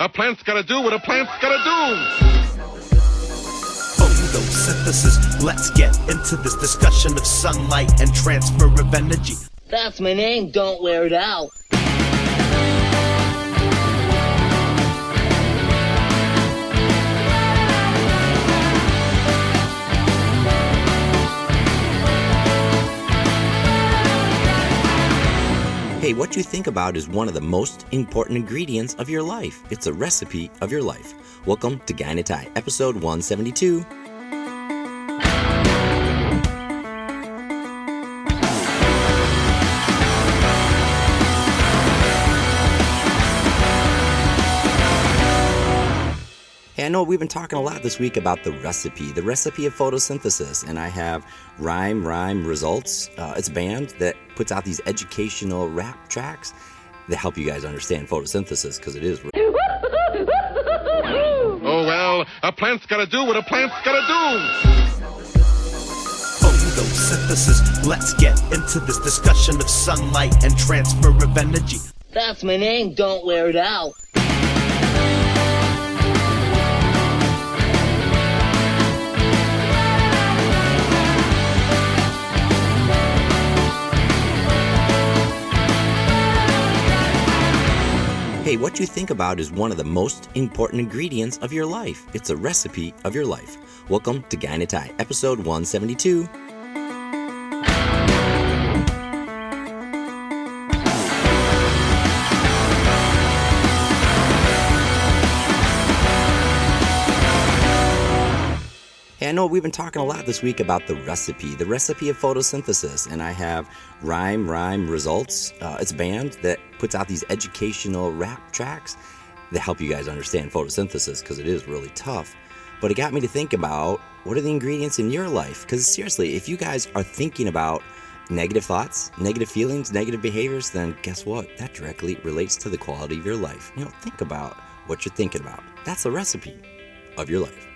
a plant's gotta do what a plant's gotta do. Photosynthesis. Let's get into this discussion of sunlight and transfer of energy. That's my name, don't wear it out. Hey, what you think about is one of the most important ingredients of your life. It's a recipe of your life. Welcome to in episode 172. Know we've been talking a lot this week about the recipe, the recipe of photosynthesis, and I have Rhythm Rhyme Results. Uh, it's a band that puts out these educational rap tracks that help you guys understand photosynthesis because it is. Oh, well, a plant's gotta do what a plant's gotta do. Photosynthesis. Let's get into this discussion of sunlight and transfer of energy. That's my name, don't wear it out. Hey, what you think about is one of the most important ingredients of your life. It's a recipe of your life. Welcome to Tie, episode 172. Know we've been talking a lot this week about the recipe, the recipe of photosynthesis, and I have Rhythm Rhyme Results. Uh, it's a band that puts out these educational rap tracks that help you guys understand photosynthesis because it is really tough. But it got me to think about what are the ingredients in your life? Because seriously, if you guys are thinking about negative thoughts, negative feelings, negative behaviors, then guess what? That directly relates to the quality of your life. You know, think about what you're thinking about. That's the recipe of your life.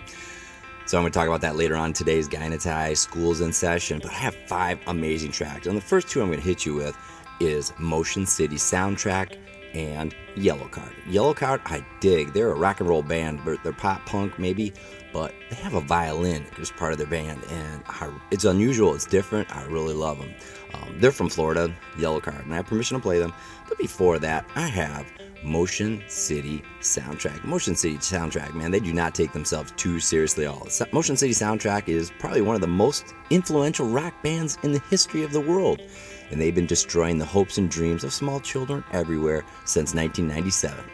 So I'm going to talk about that later on today's in Schools in Session. But I have five amazing tracks. And the first two I'm going to hit you with is Motion City Soundtrack and Yellowcard. Yellow Card, I dig. They're a rock and roll band, but they're pop punk maybe, but they have a violin as part of their band, and I, it's unusual. It's different. I really love them. Um, they're from Florida, Yellowcard, and I have permission to play them. But before that, I have Motion City Soundtrack. Motion City Soundtrack, man, they do not take themselves too seriously at all. Motion City Soundtrack is probably one of the most influential rock bands in the history of the world, and they've been destroying the hopes and dreams of small children everywhere since 1997.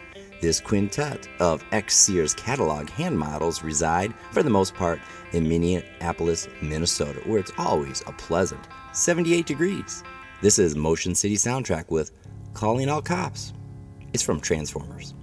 This quintet of ex Sears catalog hand models reside, for the most part, in Minneapolis, Minnesota, where it's always a pleasant 78 degrees. This is Motion City Soundtrack with Calling All Cops. It's from Transformers.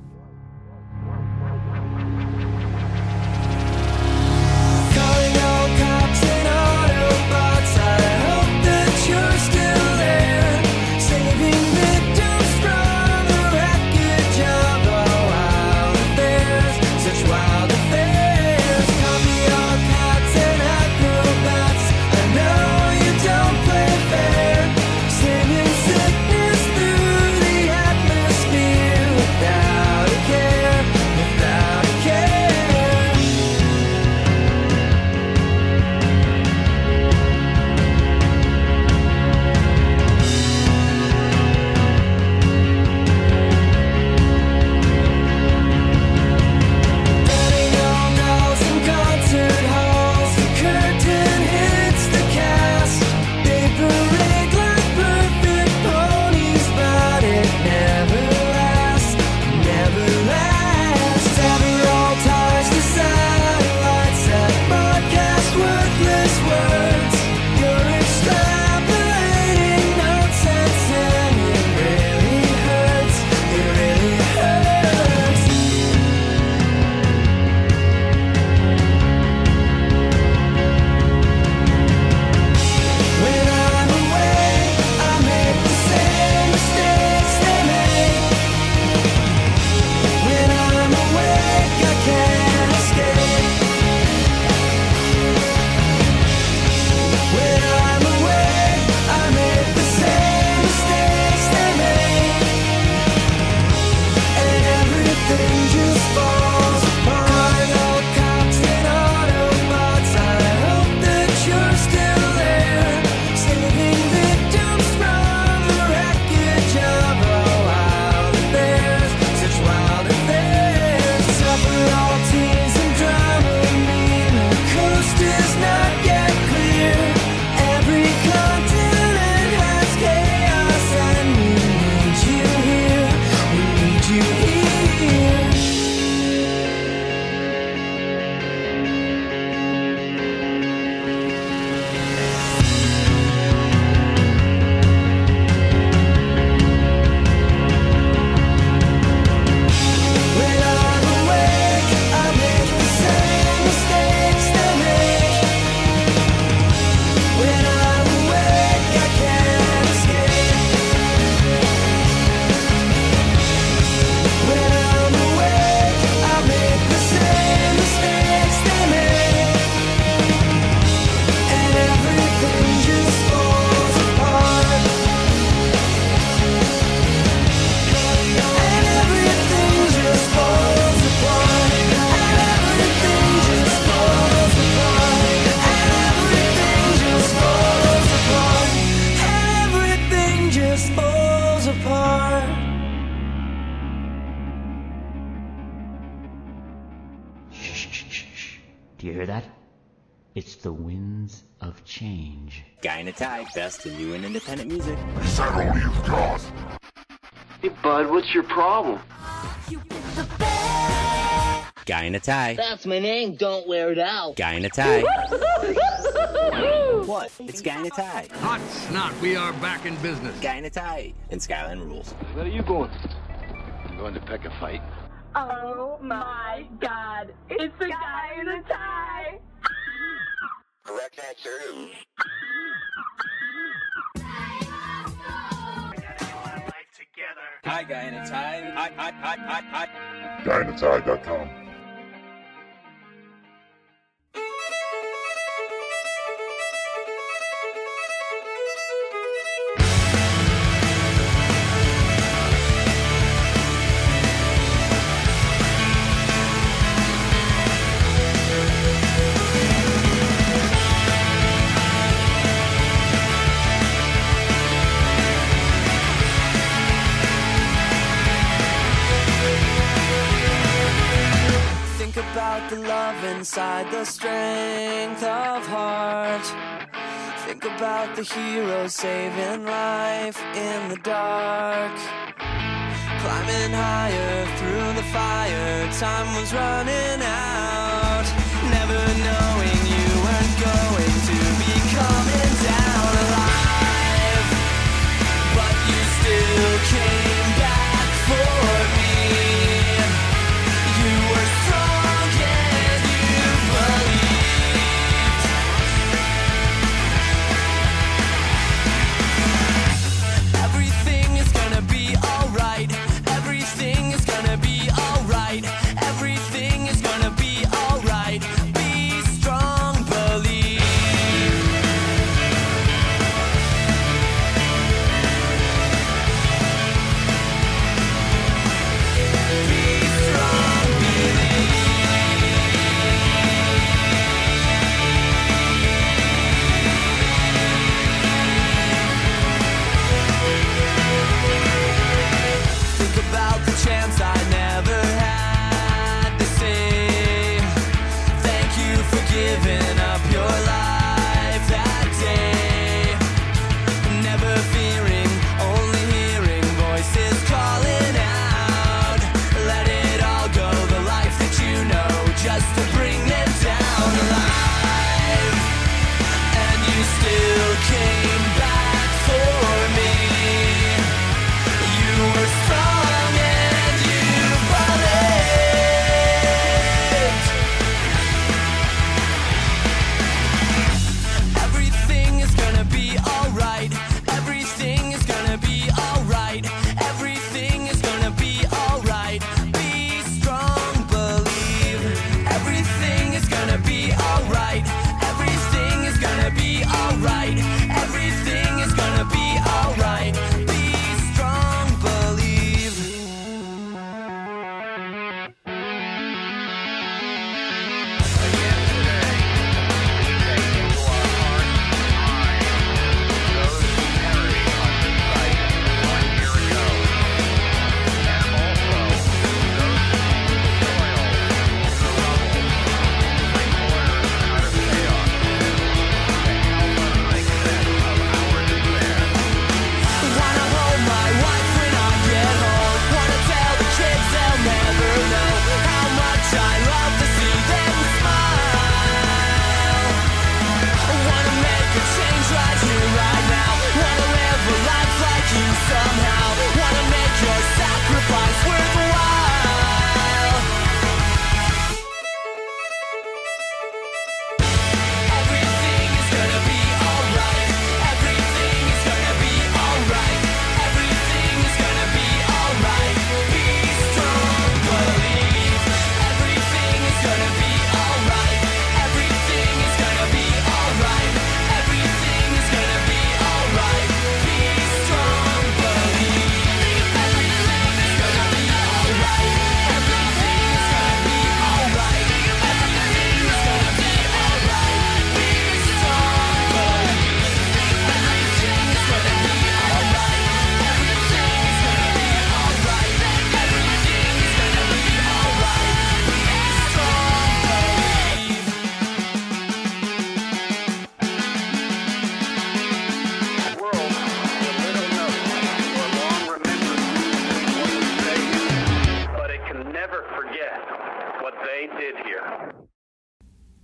The winds of change. Guy in a tie, best in new and independent music. Is that all you've got? Hey, bud, what's your problem? Guy in a tie. That's my name, don't wear it out. Guy in a tie. what? It's Guy in a tie. Hot snot, we are back in business. Guy in a tie. And Skyline rules. Where are you going? I'm going to pick a fight. Oh my god. It's the guy in a tie. Correct answer. Hi, Guy in a tie. Hi, hi, hi, hi, hi. GuyInATie.com. Think about the love inside the strength of heart. Think about the hero saving life in the dark. Climbing higher through the fire, time was running out. Never knowing you weren't going to be coming down alive. But you still came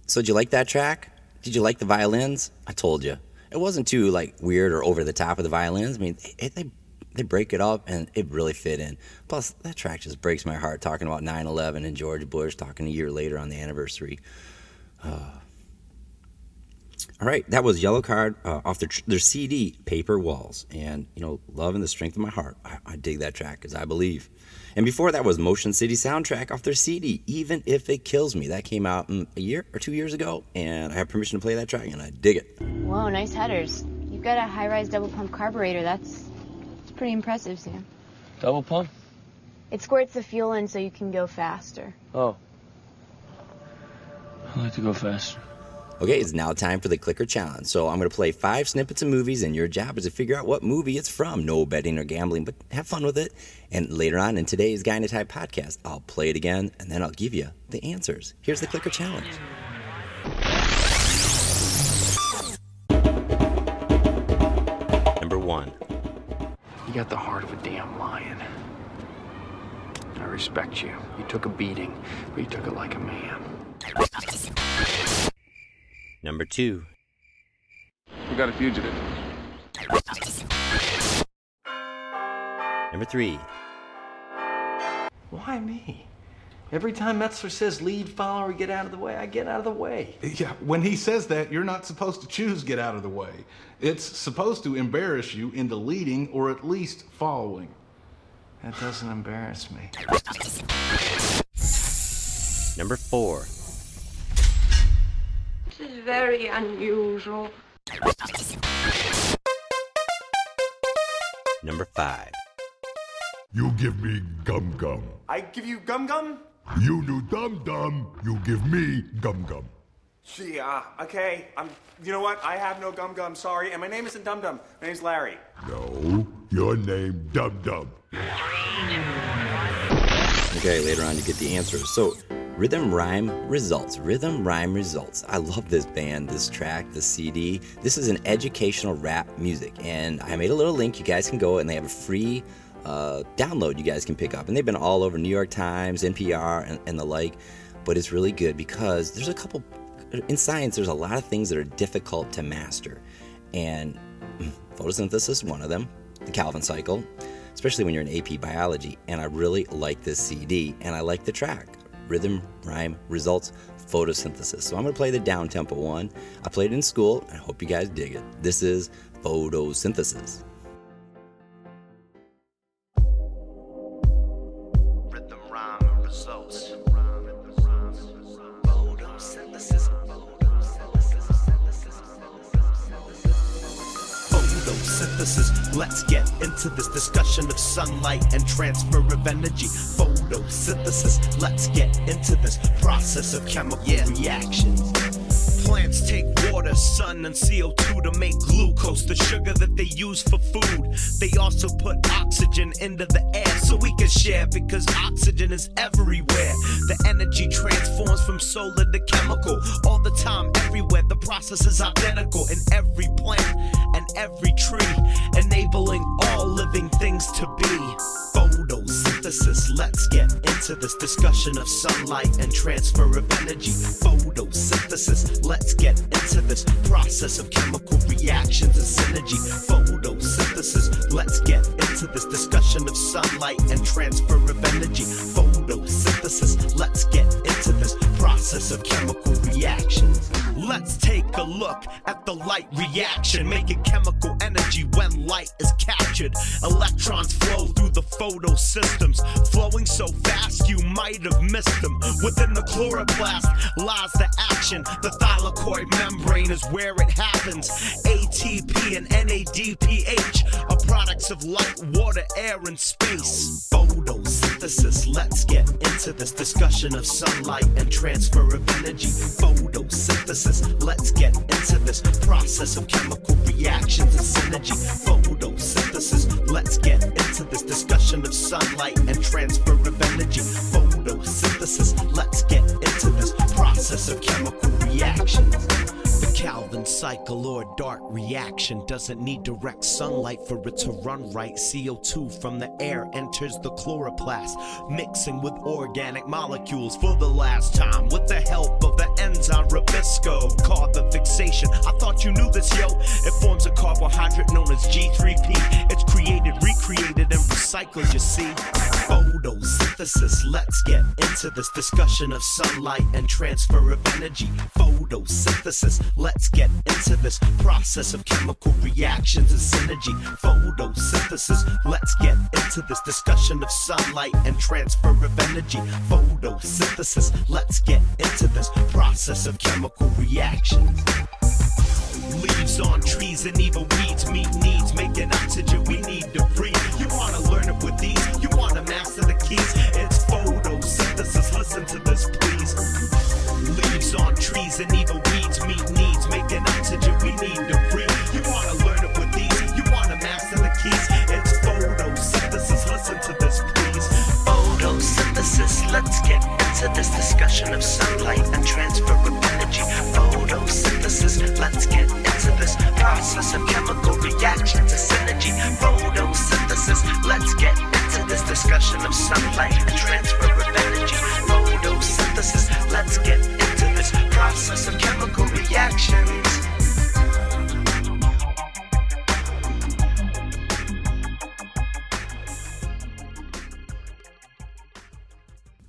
So did you like that track? Did you like the violins? I told you. It wasn't too like weird or over the top of the violins. I mean, it, they they break it up and it really fit in. Plus, that track just breaks my heart talking about 9/11 and George Bush talking a year later on the anniversary. Uh, all right, that was Yellowcard uh, off their, their CD, Paper Walls. And, you know, Love and the Strength of My Heart. I, I dig that track because I believe. And before that was Motion City Soundtrack off their CD, Even If It Kills Me. That came out mm, a year or two years ago, and I have permission to play that track, and I dig it. Whoa, nice headers. You've got a high-rise double pump carburetor. That's, that's pretty impressive, Sam. Double pump? It squirts the fuel in so you can go faster. Oh. I like to go faster. Okay, it's now time for the clicker challenge. So I'm going to play five snippets of movies, and your job is to figure out what movie it's from. No betting or gambling, but have fun with it. And later on in today's Guy in a Tie podcast, I'll play it again, and then I'll give you the answers. Here's the clicker challenge. Number one. You got the heart of a damn lion. I respect you. You took a beating, but you took it like a man. Number two. We got a fugitive. Number three. Why me? Every time Metzler says lead, follow, or get out of the way, I get out of the way. Yeah, when he says that, you're not supposed to choose get out of the way. It's supposed to embarrass you into leading or at least following. That doesn't embarrass me. Number four. This is very unusual. Number five. You give me gum gum. I give you gum gum? You do dum dum. You give me gum gum. Gee, uh, okay. I'm. You know what? I have no gum gum. Sorry. And my name isn't Dum Dum. My name's Larry. No, your name Dum Dum. Okay, later on you get the answers. So, Rhythm Rhyme Results. Rhythm Rhyme Results. I love this band, this track, the CD. This is an educational rap music, and I made a little link. You guys can go and they have a free uh, download you guys can pick up. And they've been all over New York Times, NPR, and, and the like. But it's really good because there's a couple, in science, there's a lot of things that are difficult to master. And photosynthesis is one of them, the Calvin cycle, especially when you're in AP biology. And I really like this CD and I like the track. Rhythm, rhyme, results, photosynthesis. So I'm going to play the down tempo one. I played it in school. I hope you guys dig it. This is photosynthesis. Photosynthesis. Let's get into this discussion of sunlight and transfer of energy. Photosynthesis. Let's get into this process of chemical reactions. Plants take water, sun, and CO2 to make glucose, the sugar that they use for food. They also put oxygen into the air so we can share because oxygen is everywhere. The energy transforms from solar to chemical all the time, everywhere. The process is identical in every plant and every tree, enabling all living things to be. Photosynthesis. Let's get into this discussion of sunlight and transfer of energy. Photosynthesis. Let's get into this process of chemical reactions and synergy. Photosynthesis. Let's get into this discussion of sunlight and transfer of energy. Photosynthesis. Let's get into this process of chemical reactions. Let's take a look at the light reaction, making chemical energy when light is captured. Electrons flow through the photosystems, flowing so fast you might have missed them. Within the chloroplast lies the action. The thylakoid membrane is where it happens. ATP and NADPH are products of light, water, air, and space. Photosynthesis. Let's get into this discussion of sunlight and transfer of energy. Photosynthesis. Let's get into this process of chemical reactions and synergy. Photosynthesis. Let's get into this discussion of sunlight and transfer of energy. Photosynthesis. Let's get into this process of chemical reactions. Calvin cycle or dark reaction doesn't need direct sunlight for it to run right. CO2 from the air enters the chloroplast, mixing with organic molecules for the last time with the help of the enzyme Rubisco. Called the fixation. I thought you knew this, yo. It forms a carbohydrate known as G3P. It's created, recreated, and recycled, you see. Photosynthesis. Let's get into this discussion of sunlight and transfer of energy. Photosynthesis. Let's get into this process of chemical reactions and synergy. Photosynthesis. Let's get into this discussion of sunlight and transfer of energy. Photosynthesis. Let's get into this process of chemical reactions. Leaves on trees and even weeds meet needs, making oxygen we need to breathe. You wanna learn it with these? You wanna master the keys? It's photosynthesis. Listen to this, please. Leaves on trees and even weeds meet needs, making oxygen we need to breathe. You wanna learn it with these? You wanna master the keys? It's photosynthesis. Listen to this, please. Photosynthesis. Let's get into this discussion of sunlight and transfer. Let's get into this process of chemical reactions and synergy. Photosynthesis. Let's get into this discussion of sunlight and transfer of energy. Photosynthesis. Let's get into this process of chemical reactions.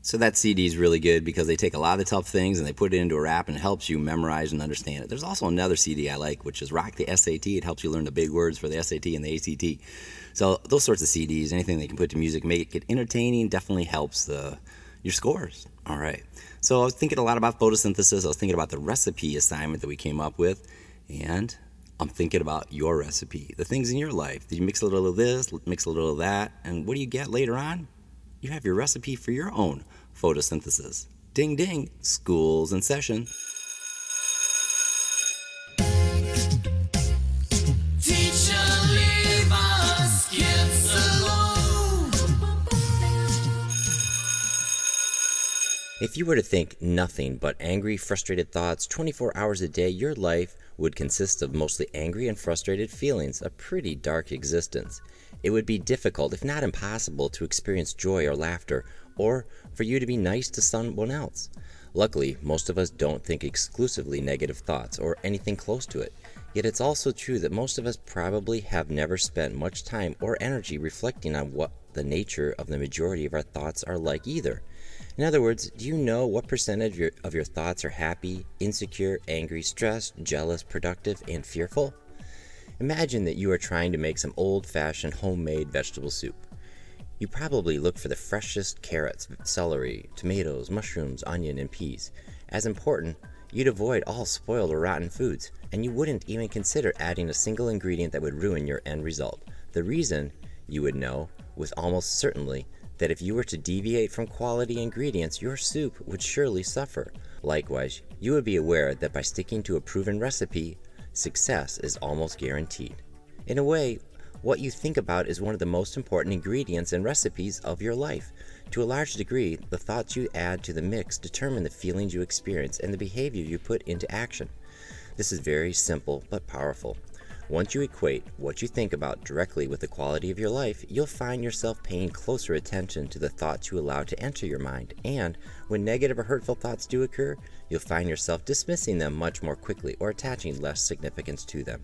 So that CD is really good because they take a lot of the tough things and they put it into a rap and it helps you memorize and understand it. There's also another CD I like, which is Rock the SAT. It helps you learn the big words for the SAT and the ACT. So those sorts of CDs, anything they can put to music, make it entertaining, definitely helps the your scores. All right. So I was thinking a lot about photosynthesis. I was thinking about the recipe assignment that we came up with, and I'm thinking about your recipe, the things in your life. Did you mix a little of this, mix a little of that, and what do you get later on? You have your recipe for your own photosynthesis. Ding ding, school's in session. Teacher, leave us kids alone. If you were to think nothing but angry, frustrated thoughts 24 hours a day, your life would consist of mostly angry and frustrated feelings, a pretty dark existence. It would be difficult, if not impossible, to experience joy or laughter, or for you to be nice to someone else. Luckily, most of us don't think exclusively negative thoughts or anything close to it. Yet it's also true that most of us probably have never spent much time or energy reflecting on what the nature of the majority of our thoughts are like either. In other words, do you know what percentage of your, of your thoughts are happy, insecure, angry, stressed, jealous, productive, and fearful? Imagine that you are trying to make some old fashioned homemade vegetable soup. You probably look for the freshest carrots, celery, tomatoes, mushrooms, onion, and peas. As important, you'd avoid all spoiled or rotten foods, and you wouldn't even consider adding a single ingredient that would ruin your end result. The reason, you would know with almost certainty, that if you were to deviate from quality ingredients, your soup would surely suffer. Likewise, you would be aware that by sticking to a proven recipe, success is almost guaranteed. In a way, what you think about is one of the most important ingredients and recipes of your life. To a large degree, the thoughts you add to the mix determine the feelings you experience and the behavior you put into action. This is very simple but powerful. Once you equate what you think about directly with the quality of your life, you'll find yourself paying closer attention to the thoughts you allow to enter your mind, and when negative or hurtful thoughts do occur, you'll find yourself dismissing them much more quickly or attaching less significance to them.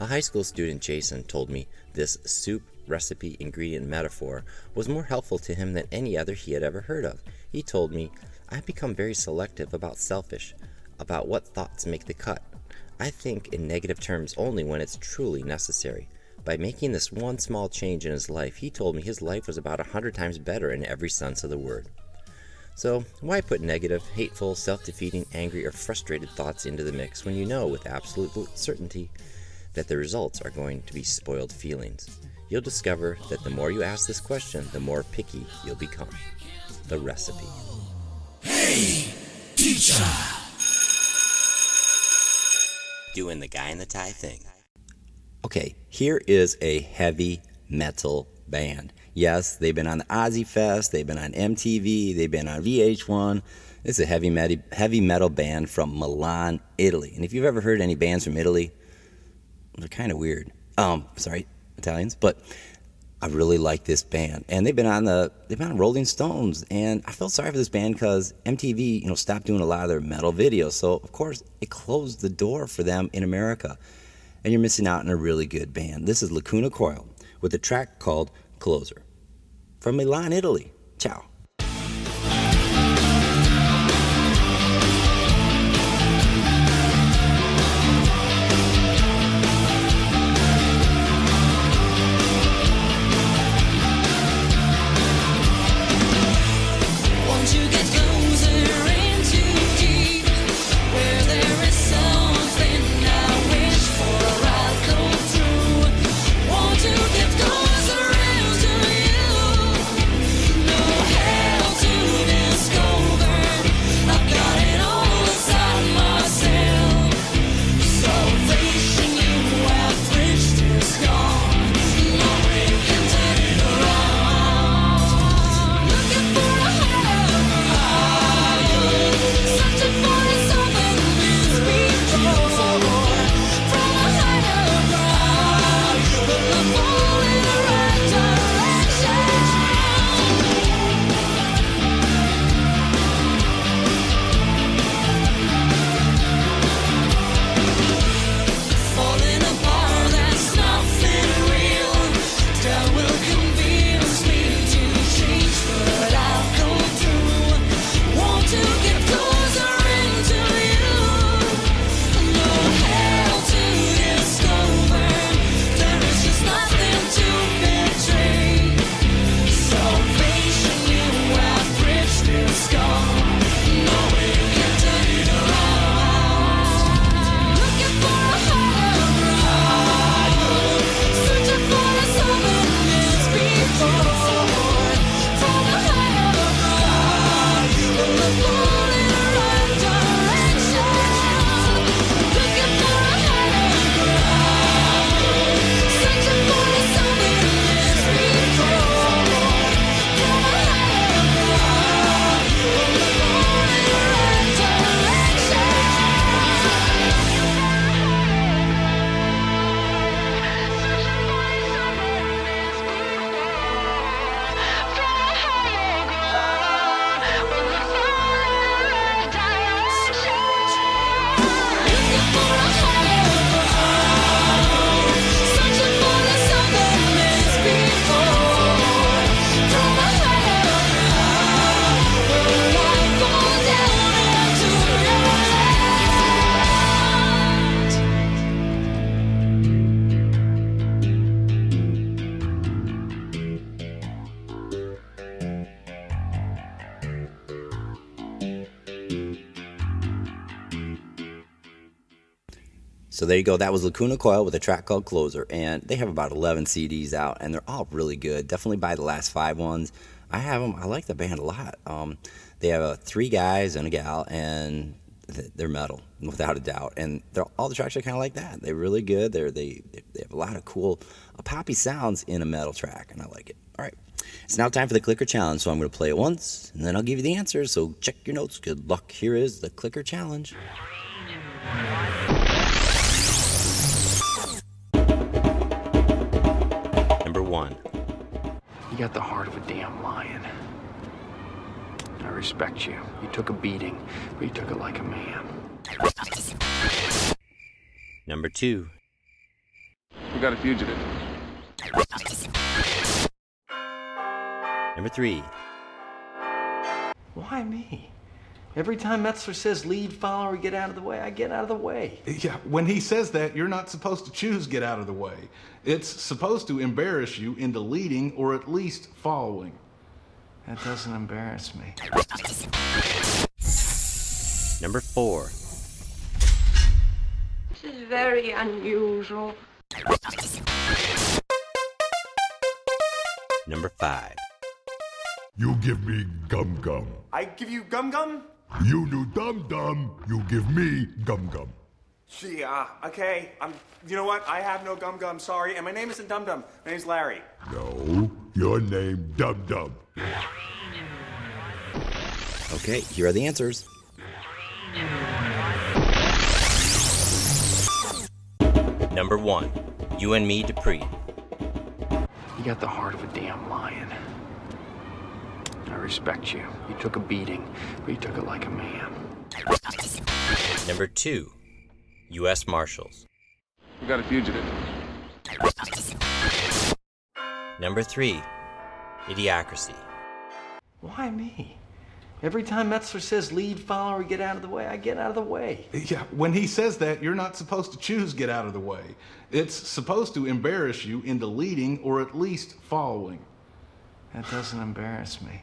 A high school student, Jason, told me this soup recipe ingredient metaphor was more helpful to him than any other he had ever heard of. He told me, I've become very selective about selfish, about what thoughts make the cut. I think in negative terms only when it's truly necessary. By making this one small change in his life, he told me his life was about a hundred times better in every sense of the word. So, why put negative, hateful, self defeating, angry, or frustrated thoughts into the mix when you know with absolute certainty that the results are going to be spoiled feelings? You'll discover that the more you ask this question, the more picky you'll become. The recipe. Hey, teacher. Doing the guy in the tie thing. Okay, here is a heavy metal band. Yes, they've been on the Ozzy Fest, they've been on MTV, they've been on VH1. This is a heavy metal, heavy metal band from Milan, Italy. And if you've ever heard any bands from Italy, they're kind of weird. Um, sorry, Italians, but I really like this band, and they've been on the they've been on Rolling Stones, and I felt sorry for this band because MTV, you know, stopped doing a lot of their metal videos, so of course it closed the door for them in America, and you're missing out on a really good band. This is Lacuna Coil with a track called Closer from Milan, Italy. Ciao. There you go. That was Lacuna Coil with a track called Closer, and they have about 11 CDs out, and they're all really good. Definitely buy the last five ones. I have them. I like the band a lot. Um, they have uh, three guys and a gal, and they're metal without a doubt. And they're, all the tracks are kind of like that. They're really good. They're, they they have a lot of cool uh, poppy sounds in a metal track, and I like it. All right, it's now time for the clicker challenge. So I'm going to play it once, and then I'll give you the answers. So check your notes. Good luck. Here is the clicker challenge. Got the heart of a damn lion. I respect you. You took a beating, but you took it like a man. Number two. We got a fugitive. Number three. Why me? Every time Metzler says lead follower, get out of the way, I get out of the way. Yeah, when he says that, you're not supposed to choose get out of the way. It's supposed to embarrass you into leading or at least following. That doesn't embarrass me. Number four. This is very unusual. Number five. You give me gum gum. I give you gum gum? You do dum dum. You give me gum gum. Gee, uh, okay. I'm. You know what? I have no gum gum. Sorry. And my name isn't Dum Dum. My name's Larry. No, your name Dum Dum. Okay, here are the answers. Number one, You and Me Dupree. You got the heart of a damn lion. I respect you. You took a beating, but you took it like a man. Number two, U.S. Marshals. We got a fugitive. Number three, Idiocracy. Why me? Every time Metzler says lead follower, get out of the way, I get out of the way. Yeah, when he says that, you're not supposed to choose get out of the way. It's supposed to embarrass you into leading or at least following. That doesn't embarrass me.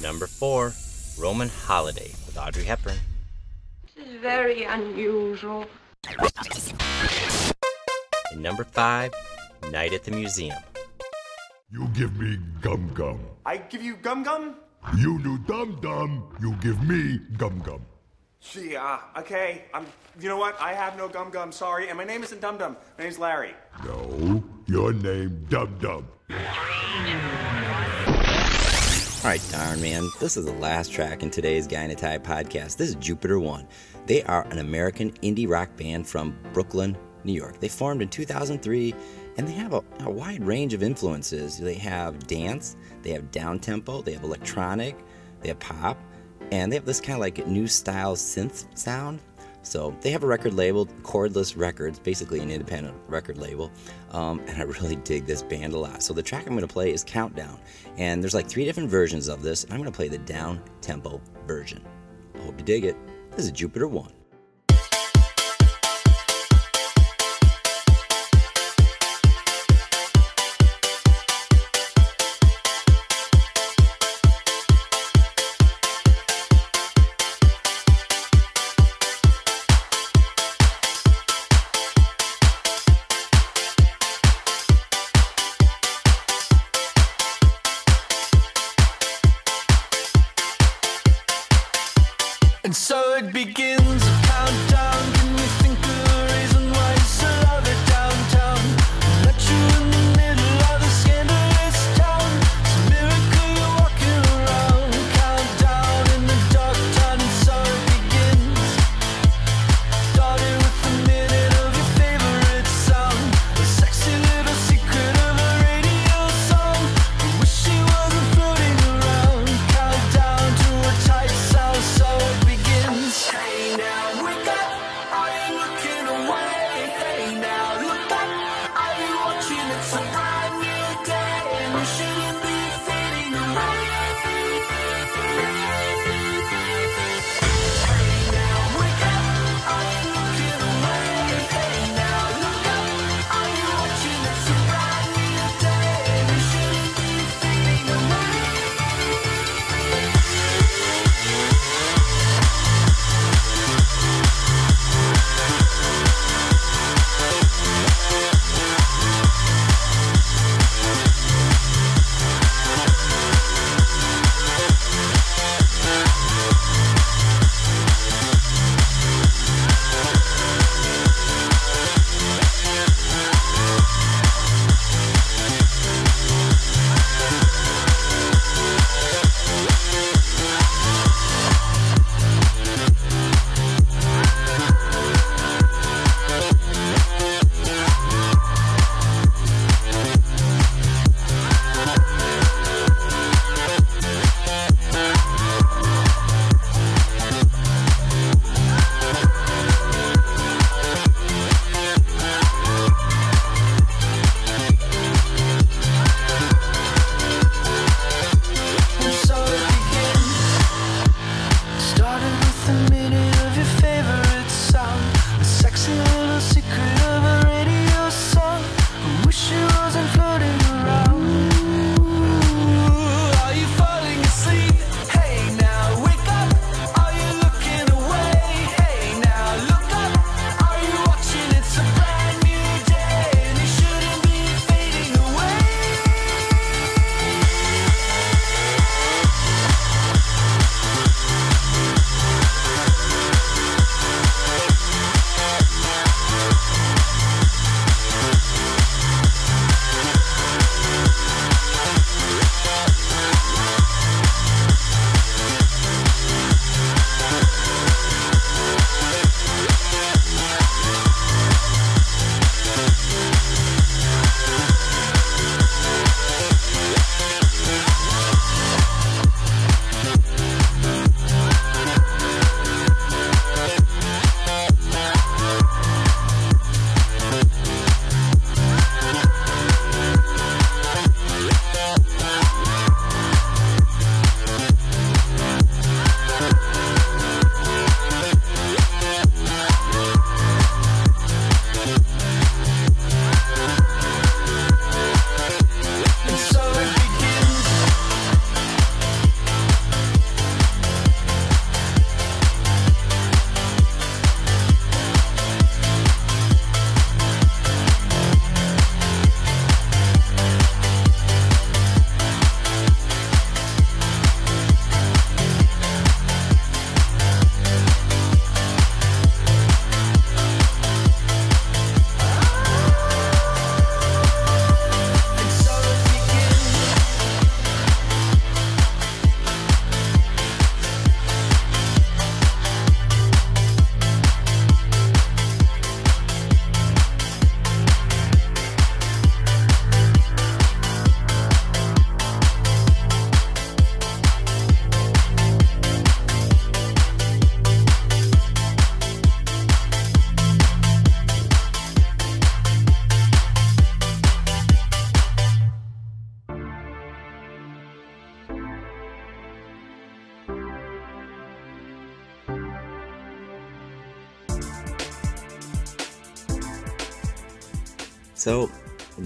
Number four, Roman Holiday with Audrey Hepburn. This is very unusual. And number five, Night at the Museum. You give me Gum Gum. I give you gum gum? You do Dum Dum, you give me Gum Gum. Gee, uh, okay. I'm. You know what? I have no gum gum. Sorry, and my name isn't Dum Dum. My name's Larry. No, your name Dum Dum. All right, darn man, this is the last track in today's Guy podcast. This is Jupiter One. They are an American indie rock band from Brooklyn, New York. They formed in 2003 and they have a, a wide range of influences. They have dance, they have down tempo, they have electronic, they have pop, and they have this kind of like new style synth sound. So they have a record label, Cordless Records, basically an independent record label. Um, and I really dig this band a lot. So the track I'm going to play is Countdown. And there's like three different versions of this. And I'm going to play the down tempo version. I hope you dig it. This is Jupiter 1.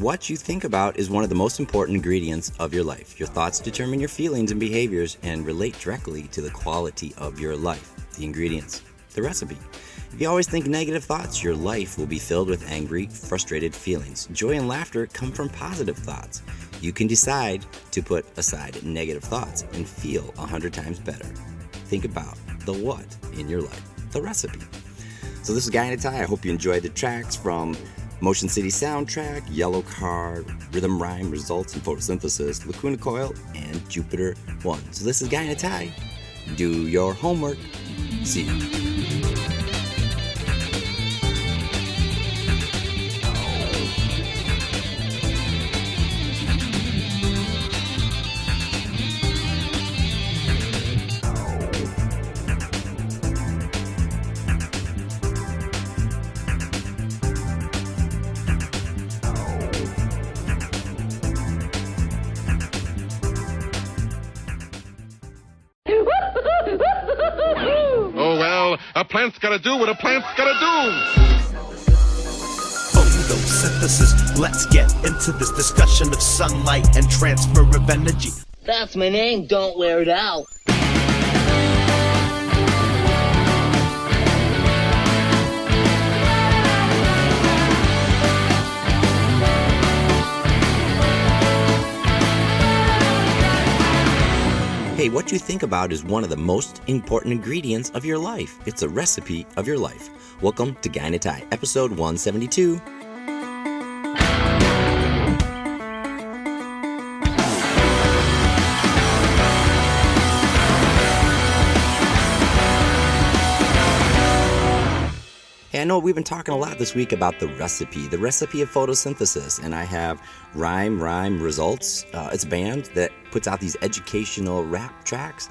What you think about is one of the most important ingredients of your life. Your thoughts determine your feelings and behaviors and relate directly to the quality of your life. The ingredients, the recipe. If you always think negative thoughts, your life will be filled with angry, frustrated feelings. Joy and laughter come from positive thoughts. You can decide to put aside negative thoughts and feel a hundred times better. Think about the what in your life, the recipe. So this is Guy in a Tie. I hope you enjoyed the tracks from Motion City Soundtrack, Yellowcard, Rhythm Rhyme Results and Photosynthesis, Lacuna Coil, and Jupiter One. So this is Guy in a Tie. Do your homework. See you. Gotta do what a plant's gotta do. Photosynthesis. Let's get into this discussion of sunlight and transfer of energy. That's my name, don't wear it out. What you think about is one of the most important ingredients of your life. It's a recipe of your life. Welcome to in episode 172. Know we've been talking a lot this week about the recipe, the recipe of photosynthesis, and I have Rhythm Rhyme Results. Uh, it's a band that puts out these educational rap tracks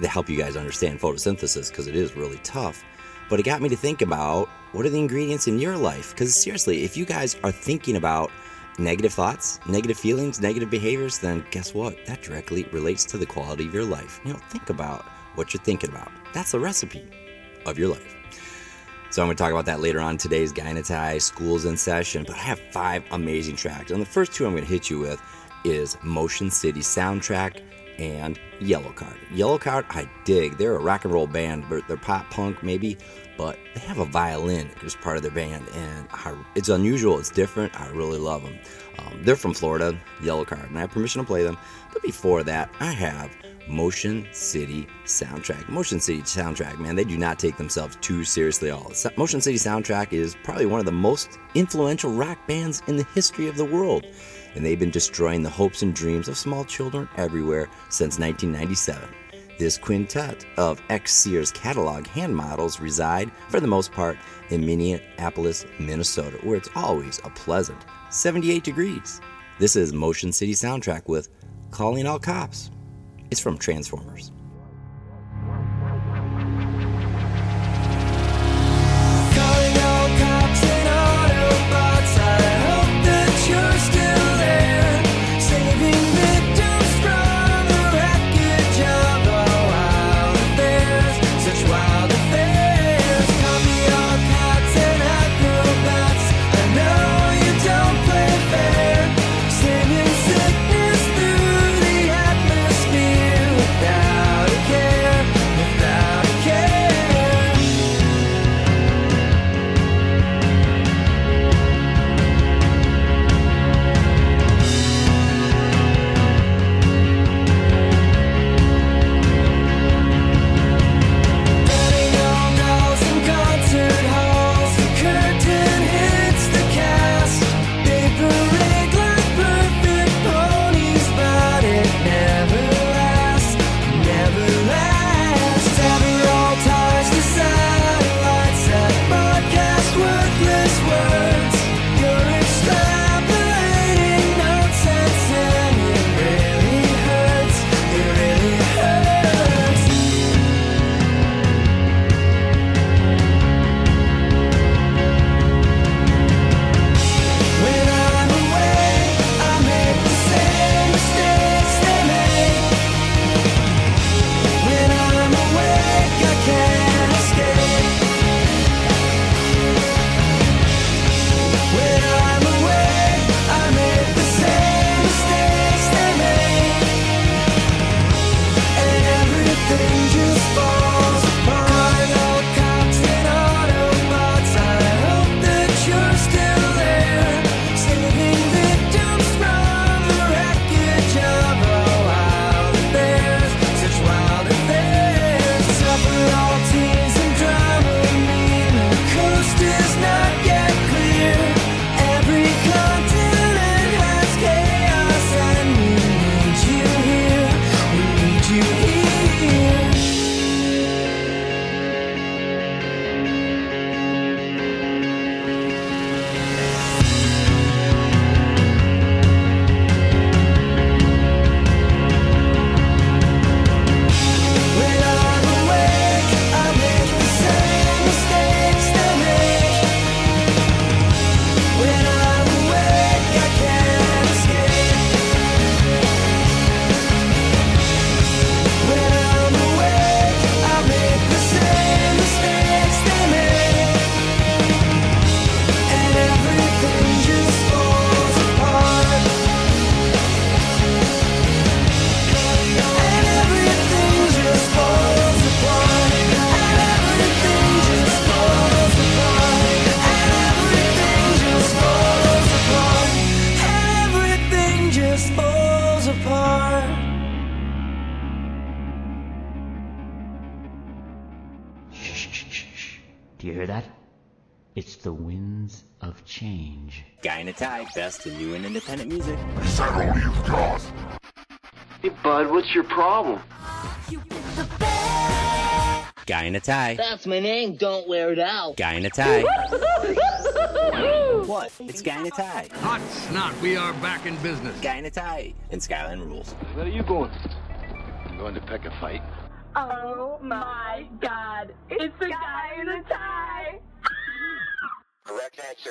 that help you guys understand photosynthesis because it is really tough. But it got me to think about what are the ingredients in your life? Because seriously, if you guys are thinking about negative thoughts, negative feelings, negative behaviors, then guess what? That directly relates to the quality of your life. You know, think about what you're thinking about. That's the recipe of your life. So I'm going to talk about that later on today's in Schools in Session. But I have five amazing tracks. And the first two I'm going to hit you with is Motion City Soundtrack and Yellowcard. Yellow Card, I dig. They're a rock and roll band, but they're pop punk maybe, but they have a violin as part of their band, and I, it's unusual. It's different. I really love them. Um, they're from Florida, Yellowcard, and I have permission to play them. But before that, I have Motion City Soundtrack. Motion City Soundtrack, man, they do not take themselves too seriously at all. Motion City Soundtrack is probably one of the most influential rock bands in the history of the world, and they've been destroying the hopes and dreams of small children everywhere since 1997. This quintet of ex Sears catalog hand models reside, for the most part, in Minneapolis, Minnesota, where it's always a pleasant 78 degrees. This is Motion City Soundtrack with Calling All Cops. It's from Transformers. A tie. That's my name. Don't wear it out. Guy in a tie. what? It's Guy in a tie. Hot snot, we are back in business. Guy in a tie. And Skyline rules. Where are you going? I'm going to pick a fight. Oh my god. It's the guy in the tie. Correct answer.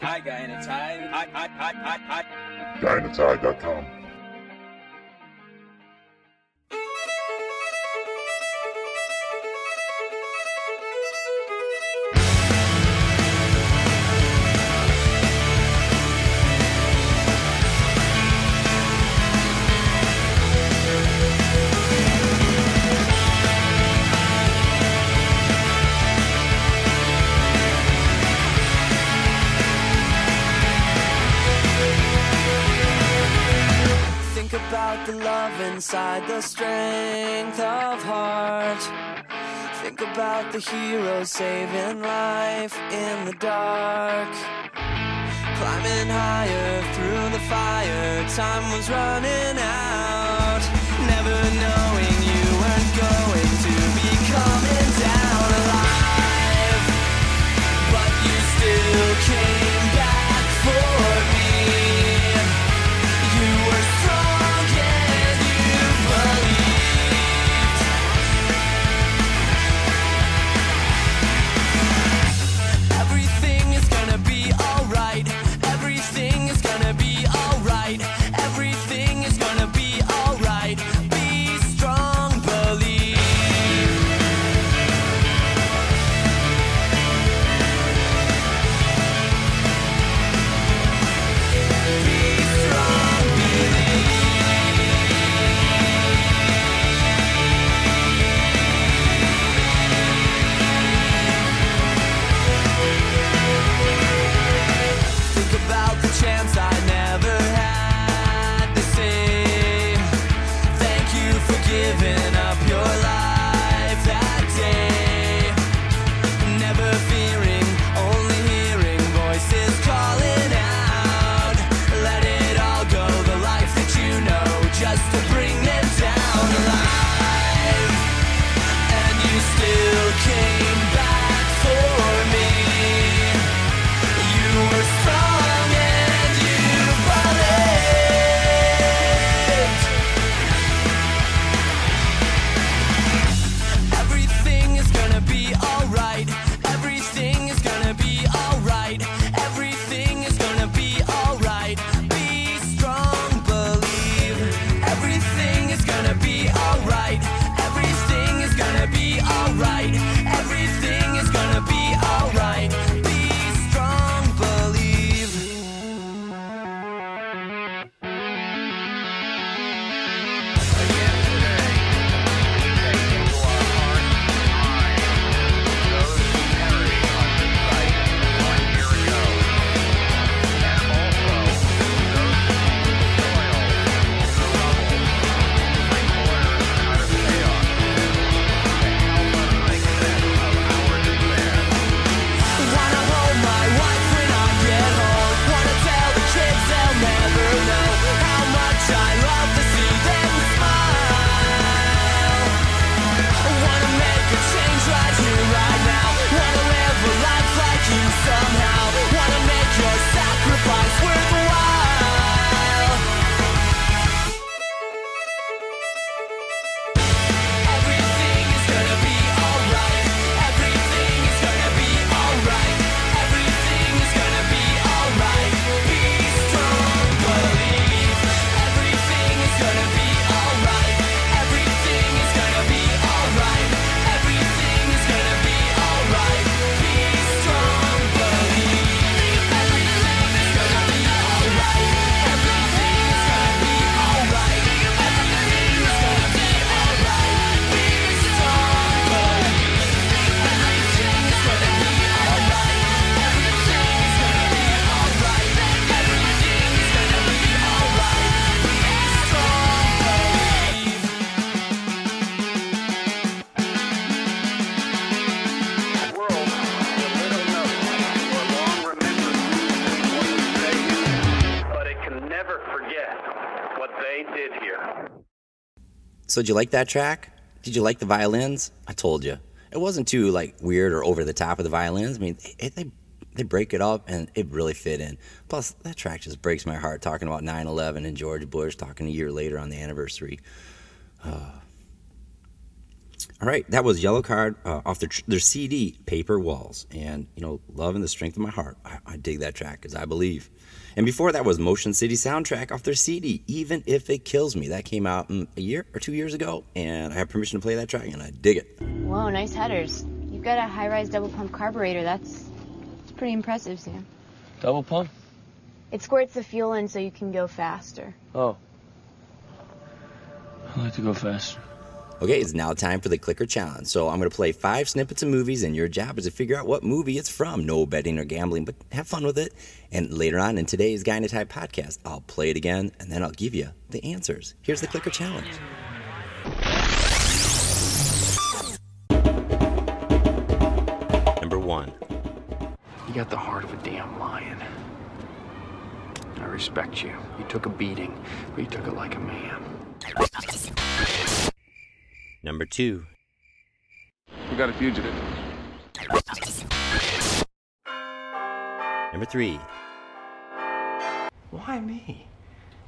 Hi, Guy in a tie. Hi, hi, hi, hi, hi. GuyInATie.com. the love inside the strength of heart. Think about the hero saving life in the dark. Climbing higher through the fire, time was running out. Never knowing So did you like that track? Did you like the violins? I told you. It wasn't too like weird or over the top of the violins. I mean, it, they they break it up and it really fit in. Plus, that track just breaks my heart talking about 9/11 and George Bush talking a year later on the anniversary. Uh, all right, that was Yellowcard uh, off their, their CD, Paper Walls. And, you know, love and the strength of my heart. I, I dig that track because I believe. And before that was Motion City Soundtrack off their CD, Even If It Kills Me. That came out mm, a year or two years ago, and I have permission to play that track, and I dig it. Whoa, nice headers. You've got a high rise double pump carburetor. That's, that's pretty impressive, Sam. Double pump? It squirts the fuel in so you can go faster. Oh. I like to go faster. Okay, it's now time for the clicker challenge. So I'm going to play five snippets of movies, and your job is to figure out what movie it's from. No betting or gambling, but have fun with it. And later on in today's Guy in a Tie podcast, I'll play it again, and then I'll give you the answers. Here's the clicker challenge. Number one. You got the heart of a damn lion. I respect you. You took a beating, but you took it like a man. Number two. We got a fugitive. Number three. Why me?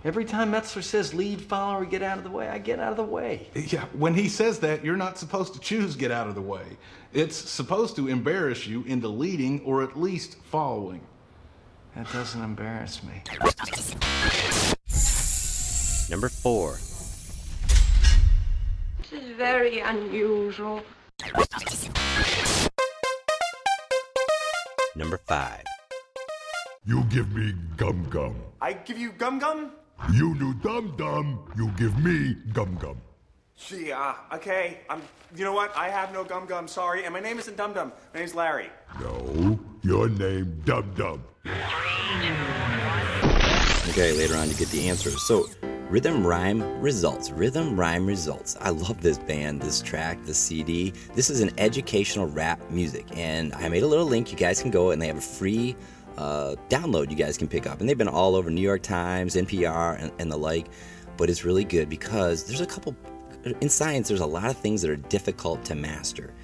Every time Metzler says lead follower, get out of the way, I get out of the way. Yeah, when he says that, you're not supposed to choose get out of the way. It's supposed to embarrass you into leading or at least following. That doesn't embarrass me. Number four. This is very unusual. Number five. You give me gum gum. I give you gum gum? You do dum dum. You give me gum gum. Gee, uh, okay. I'm. You know what? I have no gum gum. Sorry. And my name isn't Dum Dum. My name's Larry. No, your name dum dum. Okay, later on you get the answers. So, Rhythm Rhyme Results. Rhythm Rhyme Results. I love this band, this track, this CD. This is an educational rap music, and I made a little link. You guys can go and they have a free uh, download you guys can pick up. And they've been all over New York Times, NPR, and, and the like. But it's really good because there's a couple, in science, there's a lot of things that are difficult to master.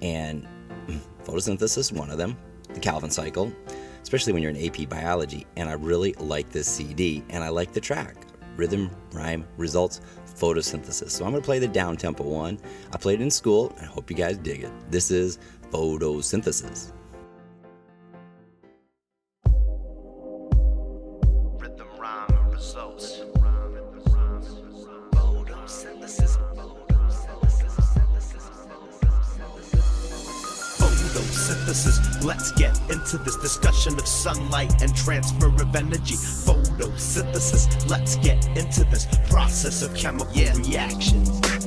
And photosynthesis is one of them, the Calvin cycle, especially when you're in AP biology. And I really like this CD and I like the track. Rhythm, rhyme, results, photosynthesis. So I'm going to play the down tempo one. I played it in school. I hope you guys dig it. This is photosynthesis. Let's get into this discussion of sunlight and transfer of energy. Photosynthesis. Let's get into this process of chemical reactions.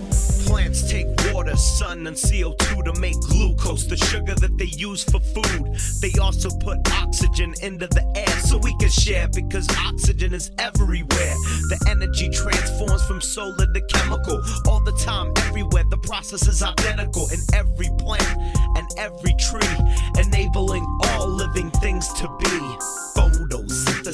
Plants take water, sun, and CO2 to make glucose, the sugar that they use for food. They also put oxygen into the air so we can share because oxygen is everywhere. The energy transforms from solar to chemical all the time, everywhere. The process is identical in every plant and every tree, enabling all living things to be.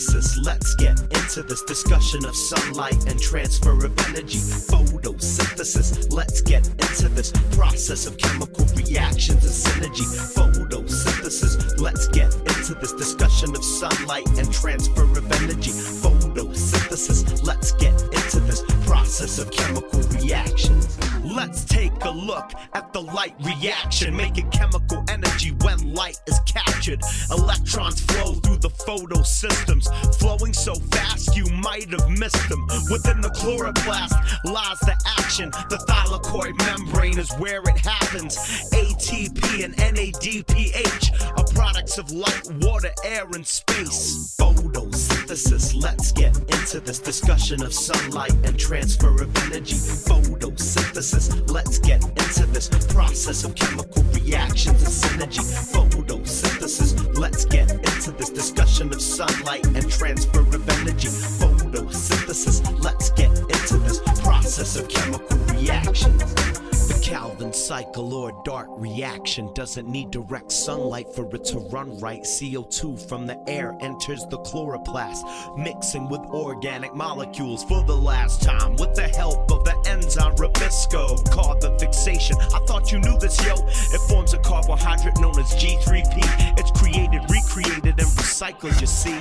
Photosynthesis. Let's get into this discussion of sunlight and transfer of energy. Photosynthesis. Let's get into this process of chemical reactions and synergy. Photosynthesis. Let's get into this discussion of sunlight and transfer of energy. Photosynthesis. Let's get into this process of chemical reactions. Let's take a look at the light reaction, making chemical energy when light is captured. Electrons flow through the photosystems, flowing so fast you might have missed them. Within the chloroplast lies the action. The thylakoid membrane is where it happens. ATP and NADPH are products of light, water, air, and space. Photosynthesis. Let's get into this discussion of sunlight and transfer of energy. Photosynthesis. Let's get into this process of chemical reactions and synergy. Photosynthesis. Let's get into this discussion of sunlight and transfer of energy. Photosynthesis. Let's get into this process of chemical reactions. Calvin cycle or dark reaction doesn't need direct sunlight for it to run right. CO2 from the air enters the chloroplast, mixing with organic molecules for the last time with the help of the enzyme Rubisco. Called the fixation. I thought you knew this, yo. It forms a carbohydrate known as G3P. It's created, recreated, and recycled, you see.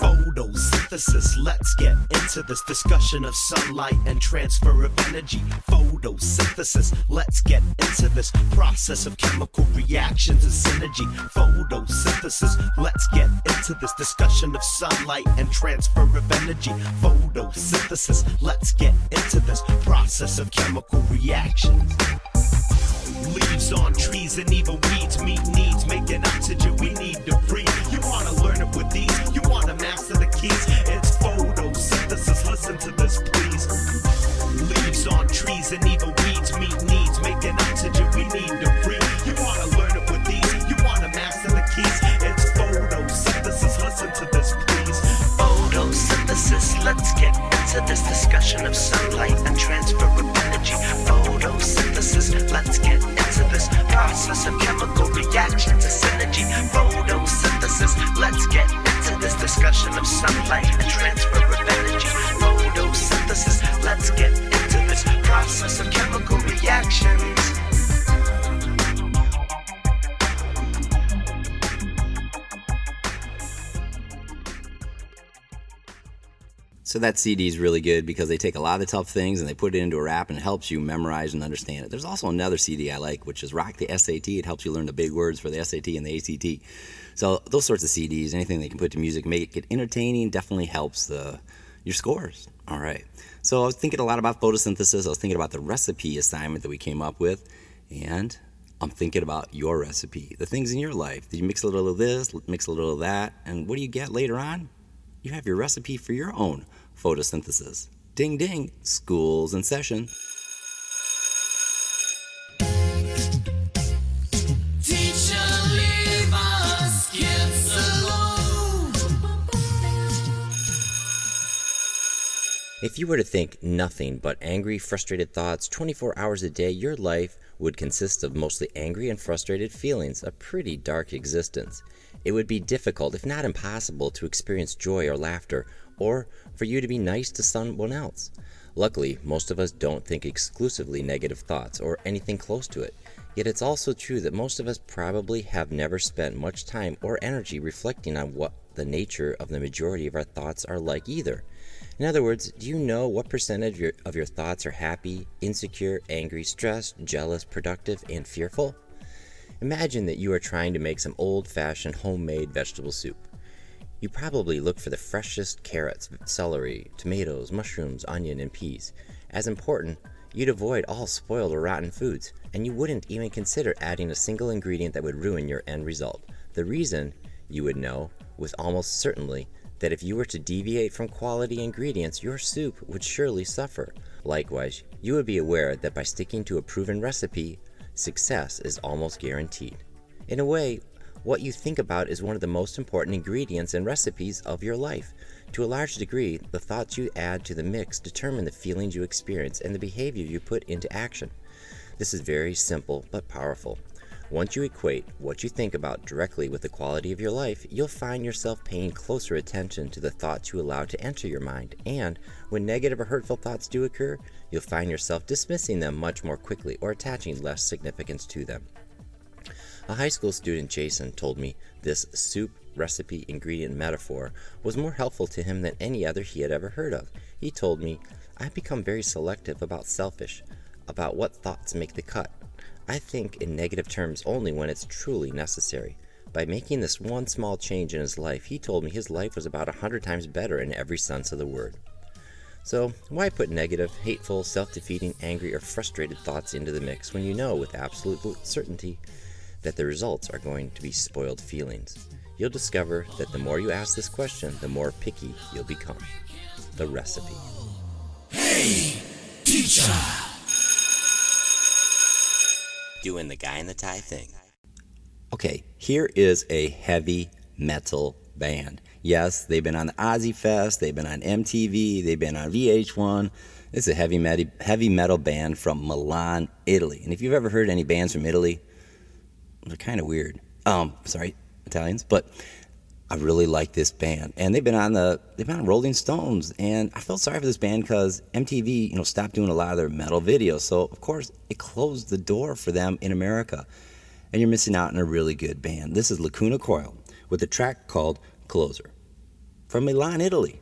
Photosynthesis. Let's get into this discussion of sunlight and transfer of energy. Photosynthesis. Let's get into this process of chemical reactions and synergy. Photosynthesis. Let's get into this discussion of sunlight and transfer of energy. Photosynthesis. Let's get into this process of chemical reactions. Leaves on trees and even weeds meet needs, making oxygen we need to breathe. You wanna learn it with these, you wanna master the keys. It's photosynthesis, listen to this, please. This discussion of sunlight and transfer of energy. Photosynthesis, let's get into this process of chemical reactions and synergy. Photosynthesis, let's get into this discussion of sunlight and transfer of energy. Photosynthesis, let's get into this process of chemical reactions. So that CD is really good because they take a lot of the tough things and they put it into a rap and it helps you memorize and understand it. There's also another CD I like, which is Rock the SAT. It helps you learn the big words for the SAT and the ACT. So those sorts of CDs, anything they can put to music, make it entertaining, definitely helps the your scores. All right. So I was thinking a lot about photosynthesis. I was thinking about the recipe assignment that we came up with, and I'm thinking about your recipe, the things in your life. Did You mix a little of this, mix a little of that, and what do you get later on? You have your recipe for your own photosynthesis. Ding ding, school's in session. Teacher, leave us kids alone. If you were to think nothing but angry, frustrated thoughts 24 hours a day, your life would consist of mostly angry and frustrated feelings, a pretty dark existence. It would be difficult, if not impossible, to experience joy or laughter, or for you to be nice to someone else. Luckily, most of us don't think exclusively negative thoughts or anything close to it. Yet it's also true that most of us probably have never spent much time or energy reflecting on what the nature of the majority of our thoughts are like either. In other words, do you know what percentage of your, of your thoughts are happy, insecure, angry, stressed, jealous, productive, and fearful? Imagine that you are trying to make some old fashioned homemade vegetable soup. You probably look for the freshest carrots, celery, tomatoes, mushrooms, onion, and peas. As important, you'd avoid all spoiled or rotten foods, and you wouldn't even consider adding a single ingredient that would ruin your end result. The reason, you would know with almost certainty, that if you were to deviate from quality ingredients, your soup would surely suffer. Likewise, you would be aware that by sticking to a proven recipe, success is almost guaranteed. In a way, what you think about is one of the most important ingredients and recipes of your life. To a large degree, the thoughts you add to the mix determine the feelings you experience and the behavior you put into action. This is very simple but powerful. Once you equate what you think about directly with the quality of your life, you'll find yourself paying closer attention to the thoughts you allow to enter your mind. And when negative or hurtful thoughts do occur, you'll find yourself dismissing them much more quickly or attaching less significance to them. A high school student, Jason, told me this soup recipe ingredient metaphor was more helpful to him than any other he had ever heard of. He told me, I've become very selective about selfish, about what thoughts make the cut. I think in negative terms only when it's truly necessary. By making this one small change in his life, he told me his life was about a hundred times better in every sense of the word. So, why put negative, hateful, self defeating, angry, or frustrated thoughts into the mix when you know with absolute certainty that the results are going to be spoiled feelings? You'll discover that the more you ask this question, the more picky you'll become. The recipe. Hey, teacher. Doing the guy in the tie thing. Okay, here is a heavy metal band. Yes, they've been on the Ozzy Fest, they've been on MTV, they've been on VH1. It's a heavy metal, heavy metal band from Milan, Italy. And if you've ever heard any bands from Italy, they're kind of weird. Um, sorry, Italians, but I really like this band, and they've been on the they've been on Rolling Stones, and I felt sorry for this band because MTV, you know, stopped doing a lot of their metal videos, so of course it closed the door for them in America, and you're missing out on a really good band. This is Lacuna Coil with a track called Closer from Milan, Italy.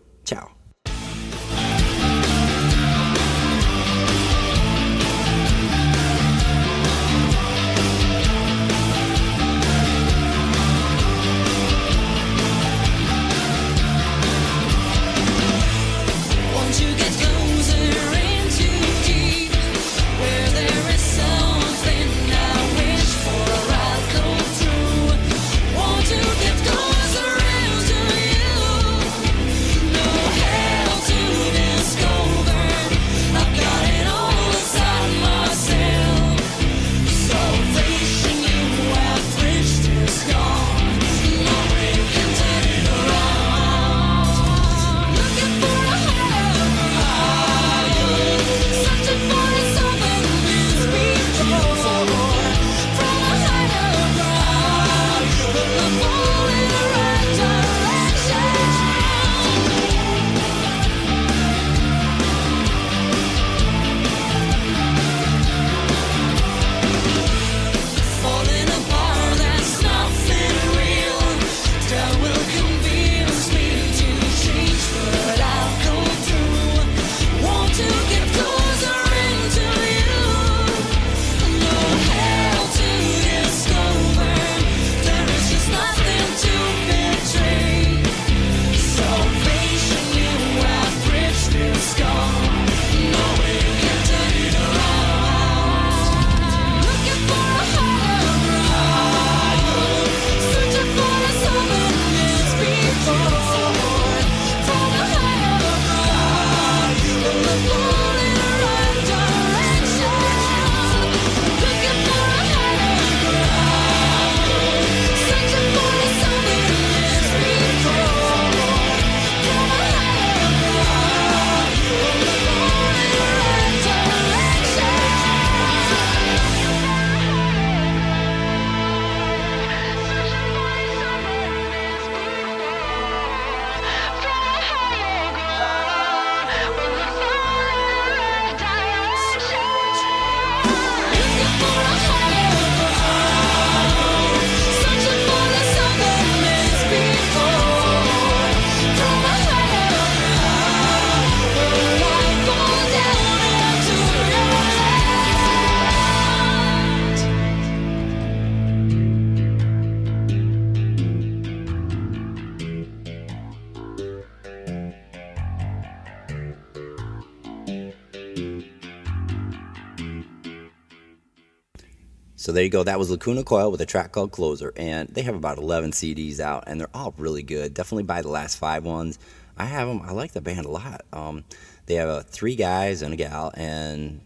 You go. That was Lacuna Coil with a track called Closer, and they have about 11 CDs out, and they're all really good. Definitely buy the last five ones. I have them. I like the band a lot. Um, they have uh, three guys and a gal, and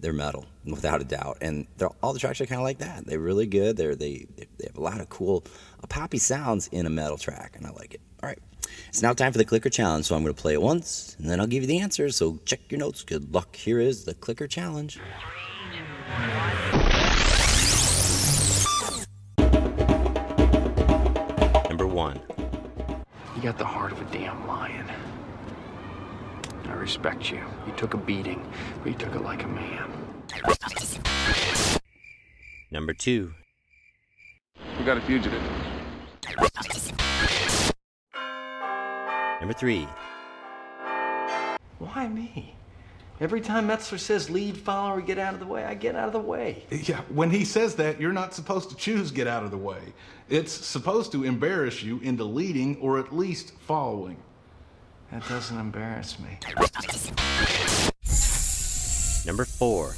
they're metal without a doubt. And they're, all the tracks are kind of like that. They're really good. They're they they have a lot of cool uh, poppy sounds in a metal track, and I like it. All right, it's now time for the clicker challenge. So I'm going to play it once, and then I'll give you the answers. So check your notes. Good luck. Here is the clicker challenge. You got the heart of a damn lion. I respect you. You took a beating, but you took it like a man. Number two. We got a fugitive. Number three. Why me? Every time Metzler says lead follower, get out of the way, I get out of the way. Yeah, when he says that, you're not supposed to choose get out of the way. It's supposed to embarrass you into leading or at least following. That doesn't embarrass me. Number four.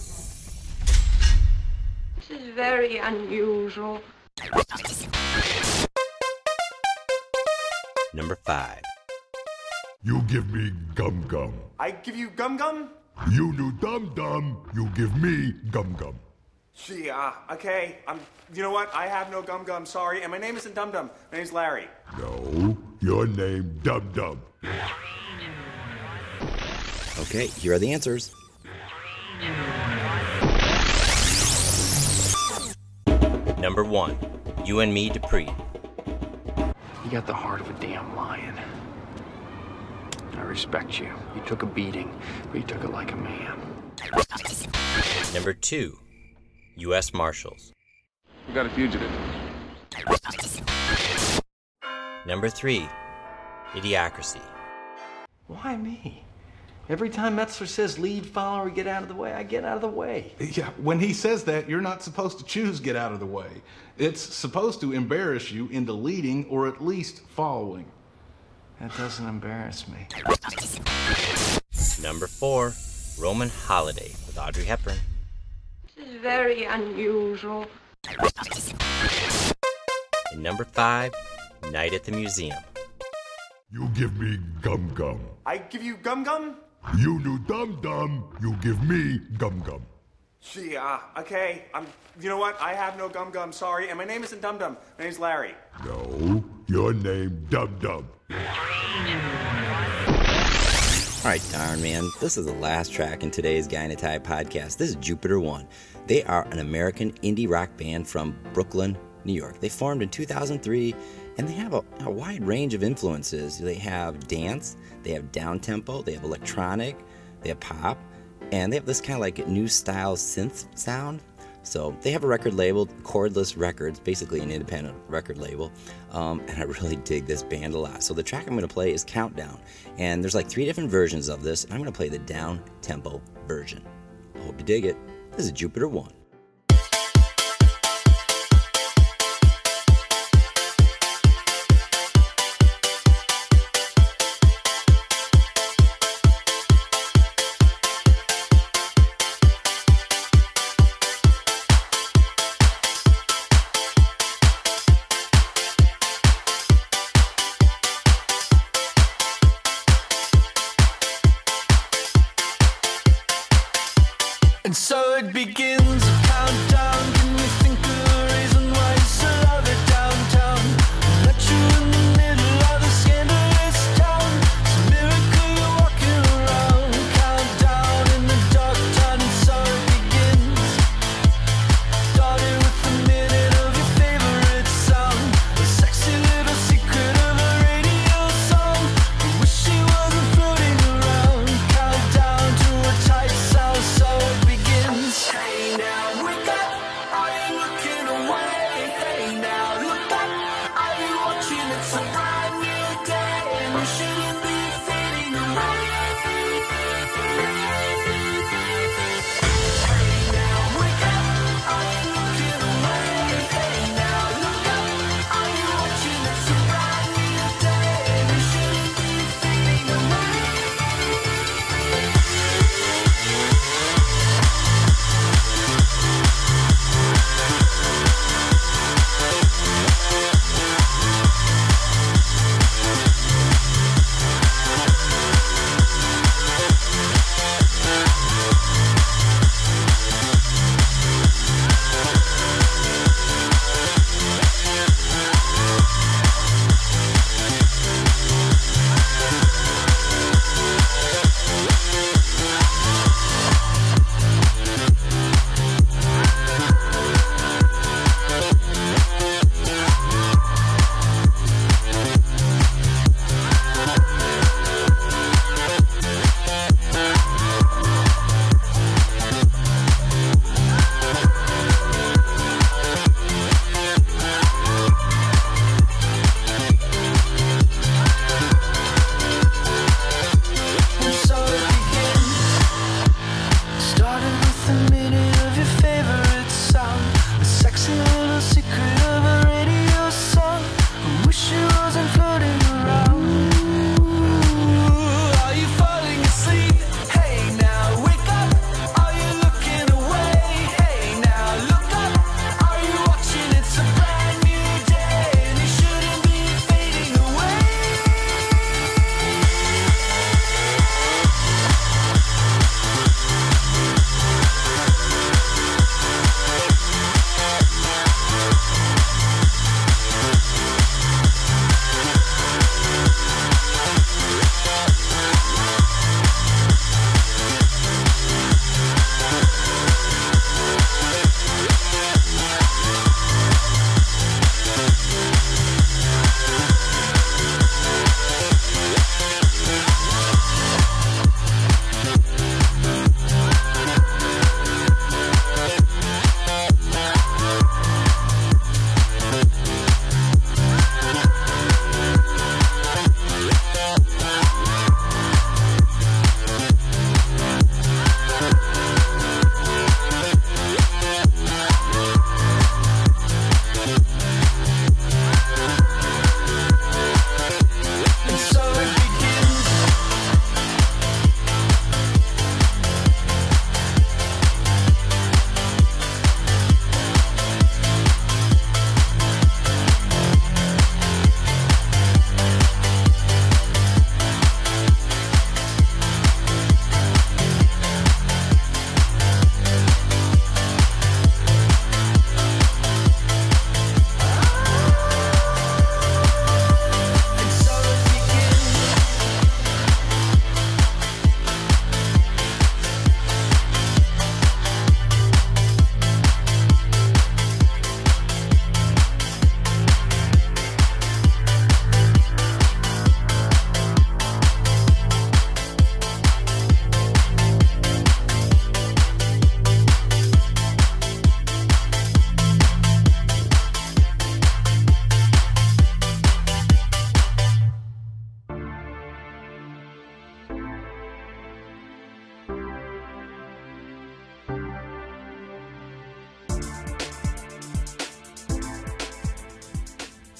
This is very unusual. Number five. You give me gum gum. I give you gum gum? You do dum dum. You give me gum gum. Gee, uh, okay. I'm. You know what? I have no gum gum. Sorry. And my name isn't Dum Dum. My name's Larry. No, your name Dum Dum. Okay, here are the answers. Number one, You and Me Dupree. You got the heart of a damn lion. I respect you. You took a beating, but you took it like a man. Number two, U.S. Marshals. We got a fugitive. Number three, Idiocracy. Why me? Every time Metzler says lead, follow, or get out of the way, I get out of the way. Yeah, when he says that, you're not supposed to choose get out of the way. It's supposed to embarrass you into leading or at least following. That doesn't embarrass me. Number four, Roman Holiday with Audrey Hepburn. This is very unusual. And number five, Night at the Museum. You give me Gum Gum. I give you gum gum? You knew Dum Dum. You give me Gum Gum. Gee, uh, okay. I'm. You know what? I have no gum gum. Sorry. And my name isn't Dum Dum. My name's Larry. No, your name Dub Dub. All right, darn man, this is the last track in today's in podcast. This is Jupiter One. They are an American indie rock band from Brooklyn, New York. They formed in 2003 and they have a, a wide range of influences. They have dance, they have down tempo, they have electronic, they have pop, and they have this kind of like new style synth sound. So they have a record label, Cordless Records, basically an independent record label, um, and I really dig this band a lot. So the track I'm going to play is Countdown, and there's like three different versions of this. I'm going to play the down tempo version. I hope you dig it. This is Jupiter One.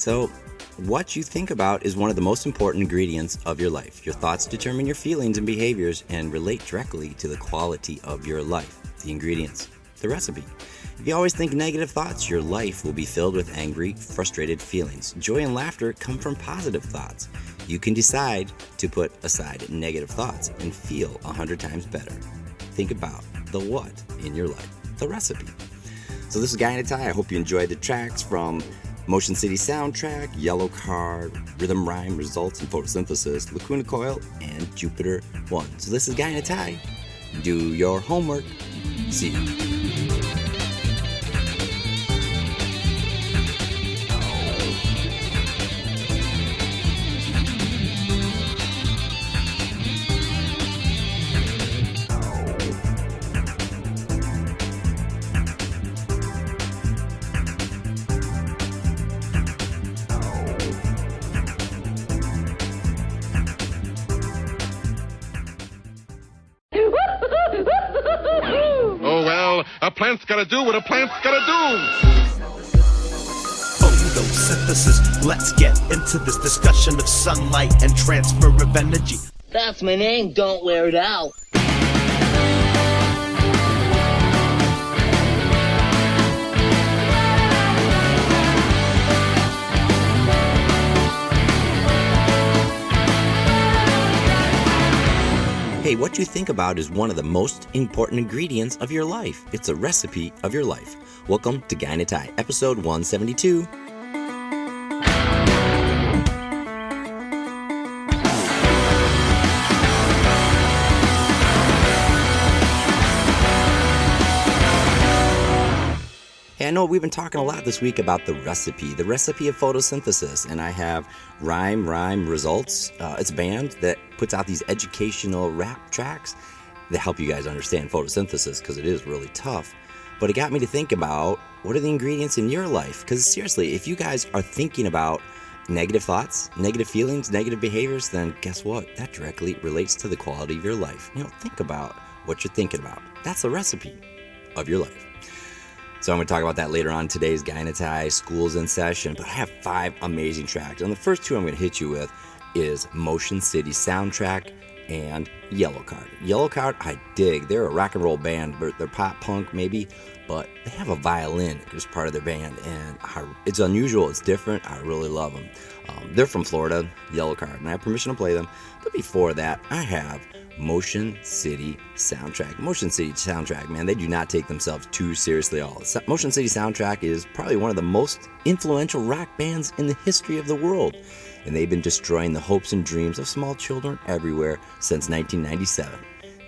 So, what you think about is one of the most important ingredients of your life. Your thoughts determine your feelings and behaviors and relate directly to the quality of your life. The ingredients, the recipe. If you always think negative thoughts, your life will be filled with angry, frustrated feelings. Joy and laughter come from positive thoughts. You can decide to put aside negative thoughts and feel a hundred times better. Think about the what in your life, the recipe. So this is Guy in a Tie. I hope you enjoyed the tracks from Motion City Soundtrack, Yellowcard, Rhythm Rhyme Results and Photosynthesis, Lacuna Coil, and Jupiter One. So this is Guy in a Tie. Do your homework. See you. Photosynthesis. Let's get into this discussion of sunlight and transfer of energy. That's my name. Don't wear it out. Hey, what you think about is one of the most important ingredients of your life. It's a recipe of your life. Welcome to Guy in a Tie, episode 172. We've been talking a lot this week about the recipe, the recipe of photosynthesis, and I have Rhythm Rhyme Results. Uh, it's a band that puts out these educational rap tracks that help you guys understand photosynthesis because it is really tough. But it got me to think about what are the ingredients in your life? Because seriously, if you guys are thinking about negative thoughts, negative feelings, negative behaviors, then guess what? That directly relates to the quality of your life. You know, think about what you're thinking about. That's the recipe of your life. So I'm going to talk about that later on today's Tie Schools in Session. But I have five amazing tracks. And the first two I'm going to hit you with is Motion City Soundtrack and Yellowcard. Yellow Card, I dig. They're a rock and roll band, but they're pop punk maybe, but they have a violin as part of their band, and I, it's unusual. It's different. I really love them. Um, they're from Florida, Yellowcard, and I have permission to play them. But before that, I have Motion City Soundtrack. Motion City Soundtrack, man, they do not take themselves too seriously at all. Motion City Soundtrack is probably one of the most influential rock bands in the history of the world, and they've been destroying the hopes and dreams of small children everywhere since 1997.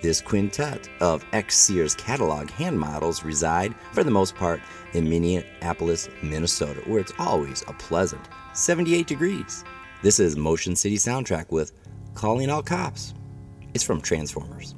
This quintet of ex Sears catalog hand models reside, for the most part, in Minneapolis, Minnesota, where it's always a pleasant 78 degrees. This is Motion City Soundtrack with Calling All Cops. From Transformers.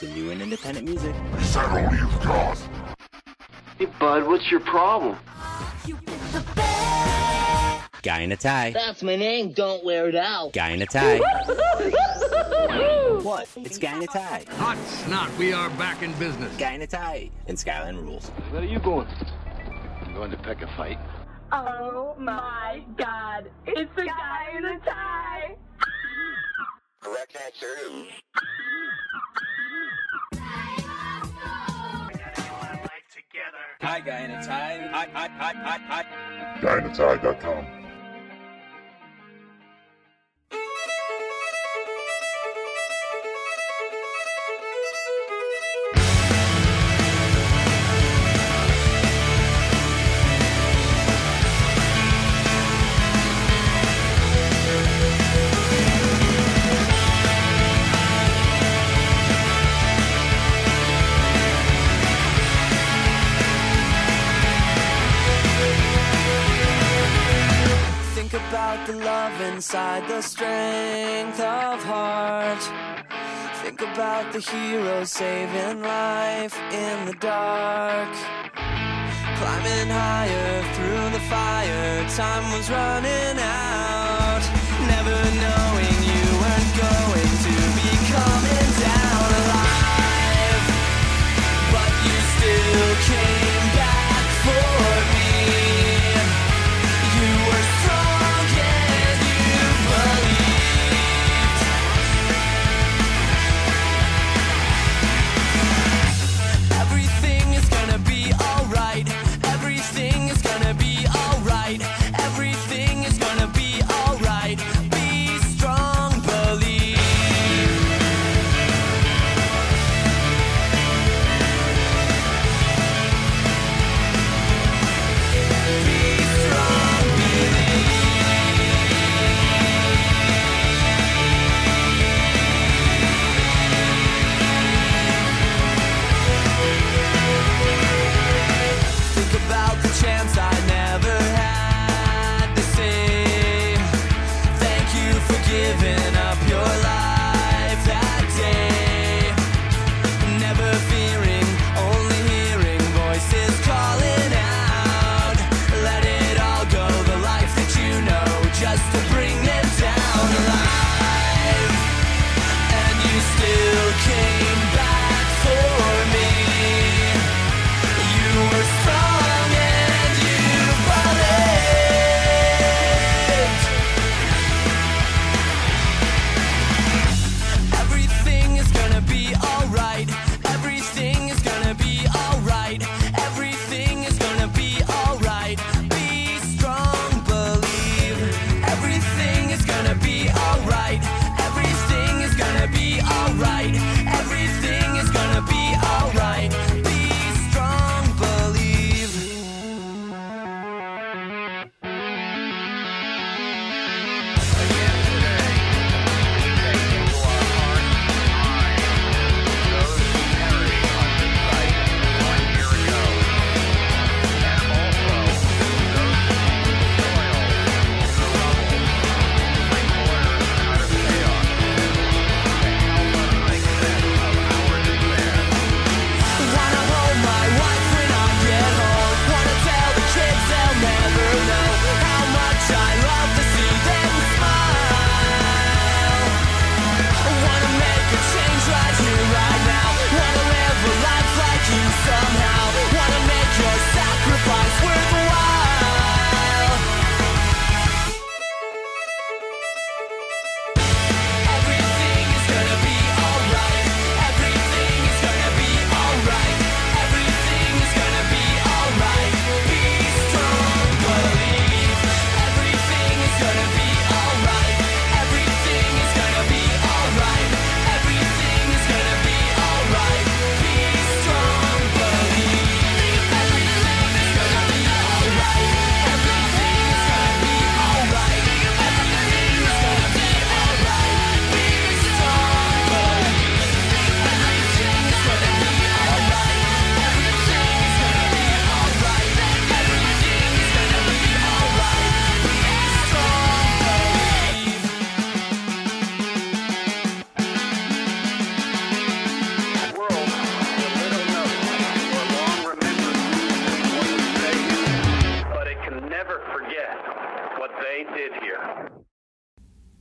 Tie, best in new and independent music. Is that all you've got? Hey, bud, what's your problem? Guy in a tie. That's my name. Don't wear it out. Guy in a tie. what? It's Guy in a tie. Hot snot, we are back in business. Guy in a tie. And Skyline rules. Where are you going? I'm going to pick a fight. Oh my god. It's the guy in a tie. Correct answer. Hi, guy in a tie. Hi, hi, hi, hi, hi. GuyInAtie.com. Think about the love inside the strength of heart. Think about the hero saving life in the dark. Climbing higher through the fire, time was running out. Never knowing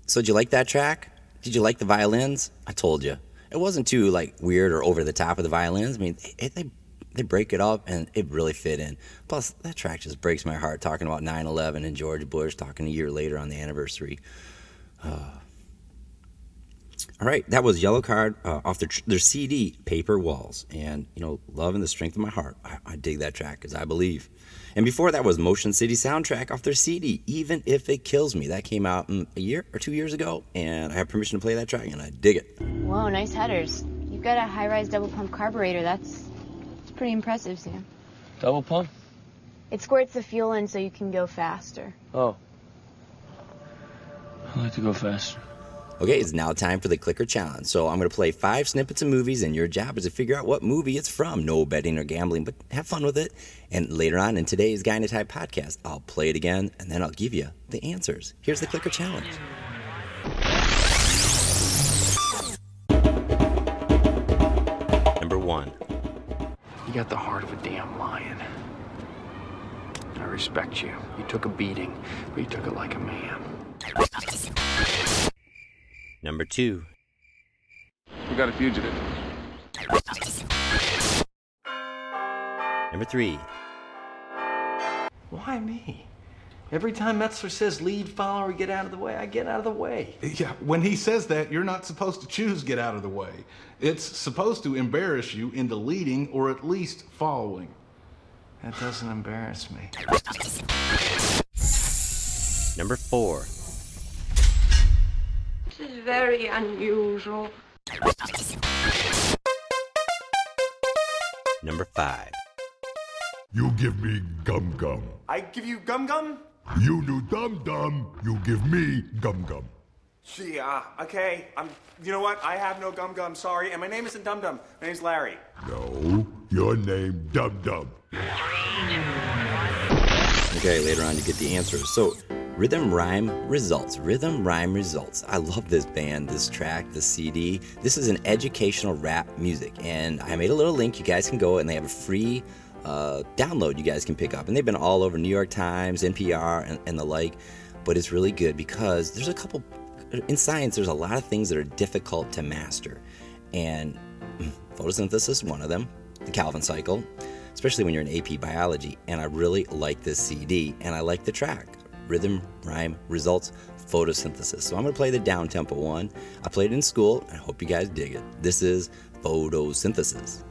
So, did you like that track? Did you like the violins? I told you. It wasn't too like weird or over the top of the violins. I mean, they, they they break it up and it really fit in. Plus, that track just breaks my heart talking about 9 11 and George Bush, talking a year later on the anniversary. Uh, all right, that was Yellowcard uh, off their, their CD, Paper Walls. And, you know, Love and the Strength of My Heart. I, I dig that track because I believe. And before that was Motion City Soundtrack off their CD, Even If It Kills Me. That came out mm, a year or two years ago, and I have permission to play that track, and I dig it. Whoa, nice headers. You've got a high-rise double pump carburetor. That's, that's pretty impressive, Sam. Double pump? It squirts the fuel in so you can go faster. Oh. I like to go faster. Okay, it's now time for the clicker challenge. So I'm going to play five snippets of movies, and your job is to figure out what movie it's from. No betting or gambling, but have fun with it. And later on in today's Guy in a Tie podcast, I'll play it again, and then I'll give you the answers. Here's the clicker challenge. Number one. You got the heart of a damn lion. I respect you. You took a beating, but you took it like a man. Number two. We got a fugitive. Number three. Why me? Every time Metzler says lead follower, get out of the way, I get out of the way. Yeah, when he says that, you're not supposed to choose get out of the way. It's supposed to embarrass you into leading or at least following. That doesn't embarrass me. Number four. This is very unusual. Number five. You give me gum gum. I give you gum gum? You do dum dum. You give me gum gum. Gee, uh, okay. I'm. You know what? I have no gum gum. Sorry. And my name isn't Dum Dum. My name's Larry. No, your name Dum Dum. Okay, later on you get the answers. So, Rhythm Rhyme Results. Rhythm Rhyme Results. I love this band, this track, the CD. This is an educational rap music, and I made a little link. You guys can go, and they have a free uh, download you guys can pick up. And they've been all over New York Times, NPR, and, and the like. But it's really good because there's a couple, in science, there's a lot of things that are difficult to master. And photosynthesis is one of them, the Calvin cycle, especially when you're in AP biology. And I really like this CD, and I like the track. Rhythm, rhyme, results, photosynthesis. So I'm going to play the down tempo one. I played it in school, and I hope you guys dig it. This is photosynthesis.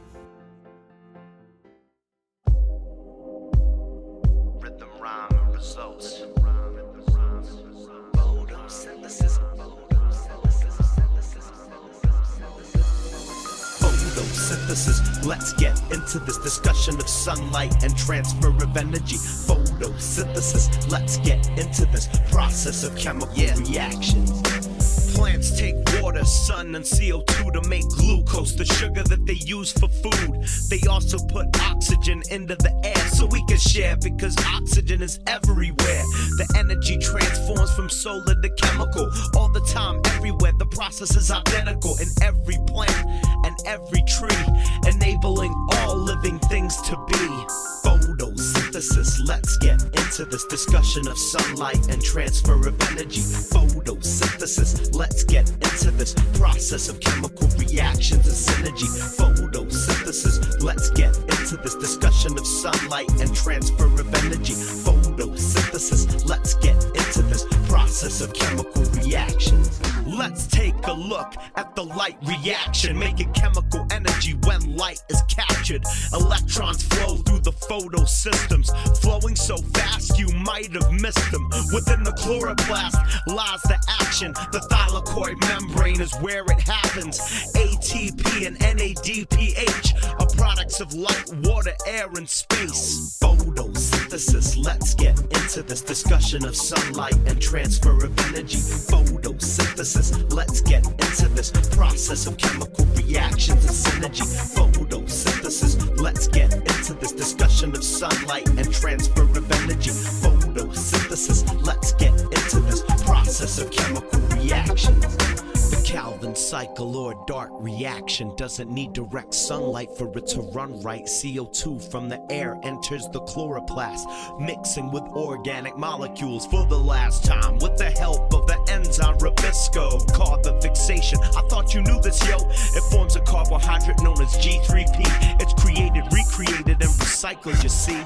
Photosynthesis. Let's get into this discussion of sunlight and transfer of energy. Photosynthesis. Let's get into this process of chemical reactions. Plants take water, sun, and CO2 to make glucose, the sugar that they use for food. They also put oxygen into the air so we can share because oxygen is everywhere. The energy transforms from solar to chemical all the time, everywhere. The process is identical in every plant and every tree, enabling all living things to be. Photosynthesis. Let's get into this discussion of sunlight and transfer of energy. Photosynthesis. Let's get into this process of chemical reactions and synergy. Photosynthesis. Let's get into this discussion of sunlight and transfer of energy. Photosynthesis. Let's get into this process of chemical reactions. Let's take a look at the light reaction, making chemical energy when light is captured. Electrons flow through the photosystems, flowing so fast you might have missed them. Within the chloroplast lies the action. The thylakoid membrane is where it happens. ATP and NADPH are products of light, water, air, and space. Photosynthesis. Let's get into this discussion of sunlight and transfer of energy. Photosynthesis. Let's get into this process of chemical reactions and synergy. Photosynthesis. Let's get into this discussion of sunlight and transfer of energy. Photosynthesis. Let's get into this process of chemical reactions. Calvin cycle or dark reaction doesn't need direct sunlight for it to run right. CO2 from the air enters the chloroplast, mixing with organic molecules for the last time with the help of the enzyme Rubisco. Called the fixation. I thought you knew this, yo. It forms a carbohydrate known as G3P. It's created, recreated, and recycled, you see.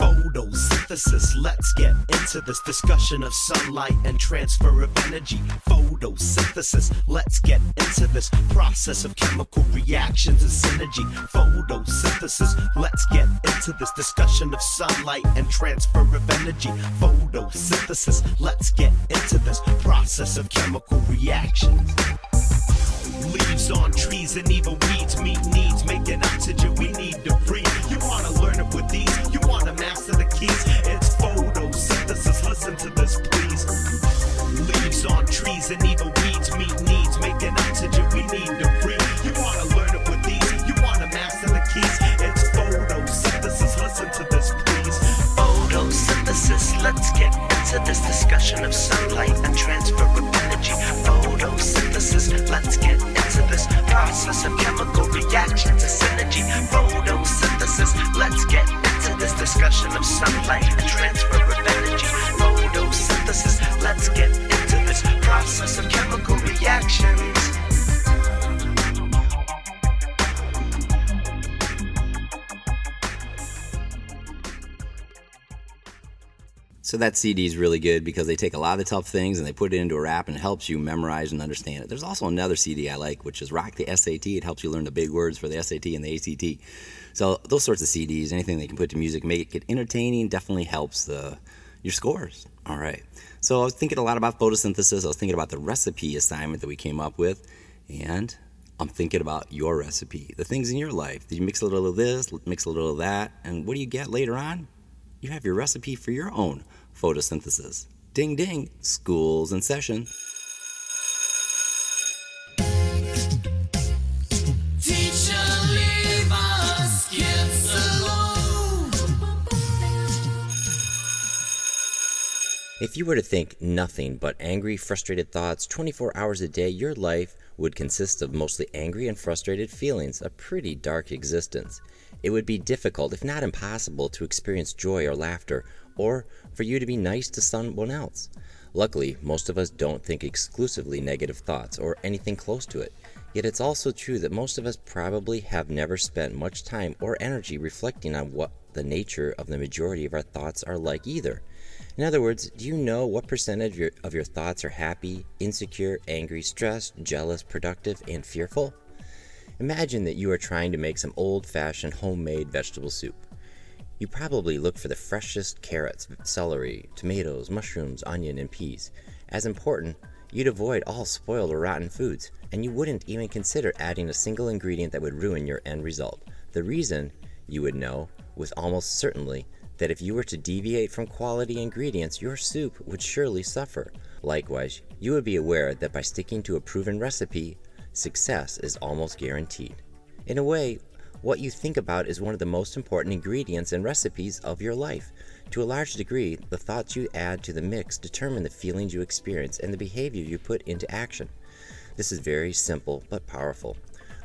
Photosynthesis. Let's get into this discussion of sunlight and transfer of energy. Photosynthesis. Let's get into this process of chemical reactions and synergy. Photosynthesis. Let's get into this discussion of sunlight and transfer of energy. Photosynthesis. Let's get into this process of chemical reactions. Leaves on trees and even weeds meet needs, making oxygen we need to breathe. You wanna learn it with these, you wanna master the keys. It's photosynthesis, listen to this, into this discussion of sunlight and transfer of energy. Photosynthesis, let's get into this process of chemical reactions and synergy. Photosynthesis, let's get into this discussion of sunlight and transfer of energy. Photosynthesis, let's get into this process of chemical reactions. So that CD is really good because they take a lot of the tough things and they put it into a rap and it helps you memorize and understand it. There's also another CD I like, which is Rock the SAT. It helps you learn the big words for the SAT and the ACT. So those sorts of CDs, anything they can put to music, make it entertaining, definitely helps the your scores. All right. So I was thinking a lot about photosynthesis. I was thinking about the recipe assignment that we came up with, and I'm thinking about your recipe, the things in your life. Did you mix a little of this, mix a little of that, and what do you get later on? You have your recipe for your own photosynthesis. Ding ding, school's in session. Teacher, leave us kids alone. If you were to think nothing but angry, frustrated thoughts 24 hours a day, your life would consist of mostly angry and frustrated feelings, a pretty dark existence. It would be difficult, if not impossible, to experience joy or laughter, or for you to be nice to someone else. Luckily, most of us don't think exclusively negative thoughts or anything close to it. Yet it's also true that most of us probably have never spent much time or energy reflecting on what the nature of the majority of our thoughts are like either. In other words, do you know what percentage of your, of your thoughts are happy, insecure, angry, stressed, jealous, productive, and fearful? Imagine that you are trying to make some old fashioned homemade vegetable soup. You probably look for the freshest carrots, celery, tomatoes, mushrooms, onion, and peas. As important, you'd avoid all spoiled or rotten foods, and you wouldn't even consider adding a single ingredient that would ruin your end result. The reason, you would know with almost certainty, that if you were to deviate from quality ingredients, your soup would surely suffer. Likewise, you would be aware that by sticking to a proven recipe, success is almost guaranteed. In a way, what you think about is one of the most important ingredients and recipes of your life. To a large degree, the thoughts you add to the mix determine the feelings you experience and the behavior you put into action. This is very simple but powerful.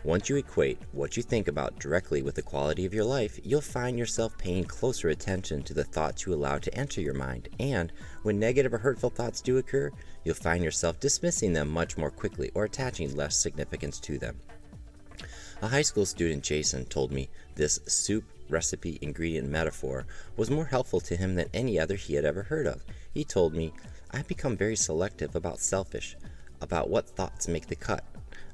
Once you equate what you think about directly with the quality of your life, you'll find yourself paying closer attention to the thoughts you allow to enter your mind, and when negative or hurtful thoughts do occur, you'll find yourself dismissing them much more quickly or attaching less significance to them. A high school student, Jason, told me this soup recipe ingredient metaphor was more helpful to him than any other he had ever heard of. He told me, I've become very selective about selfish, about what thoughts make the cut.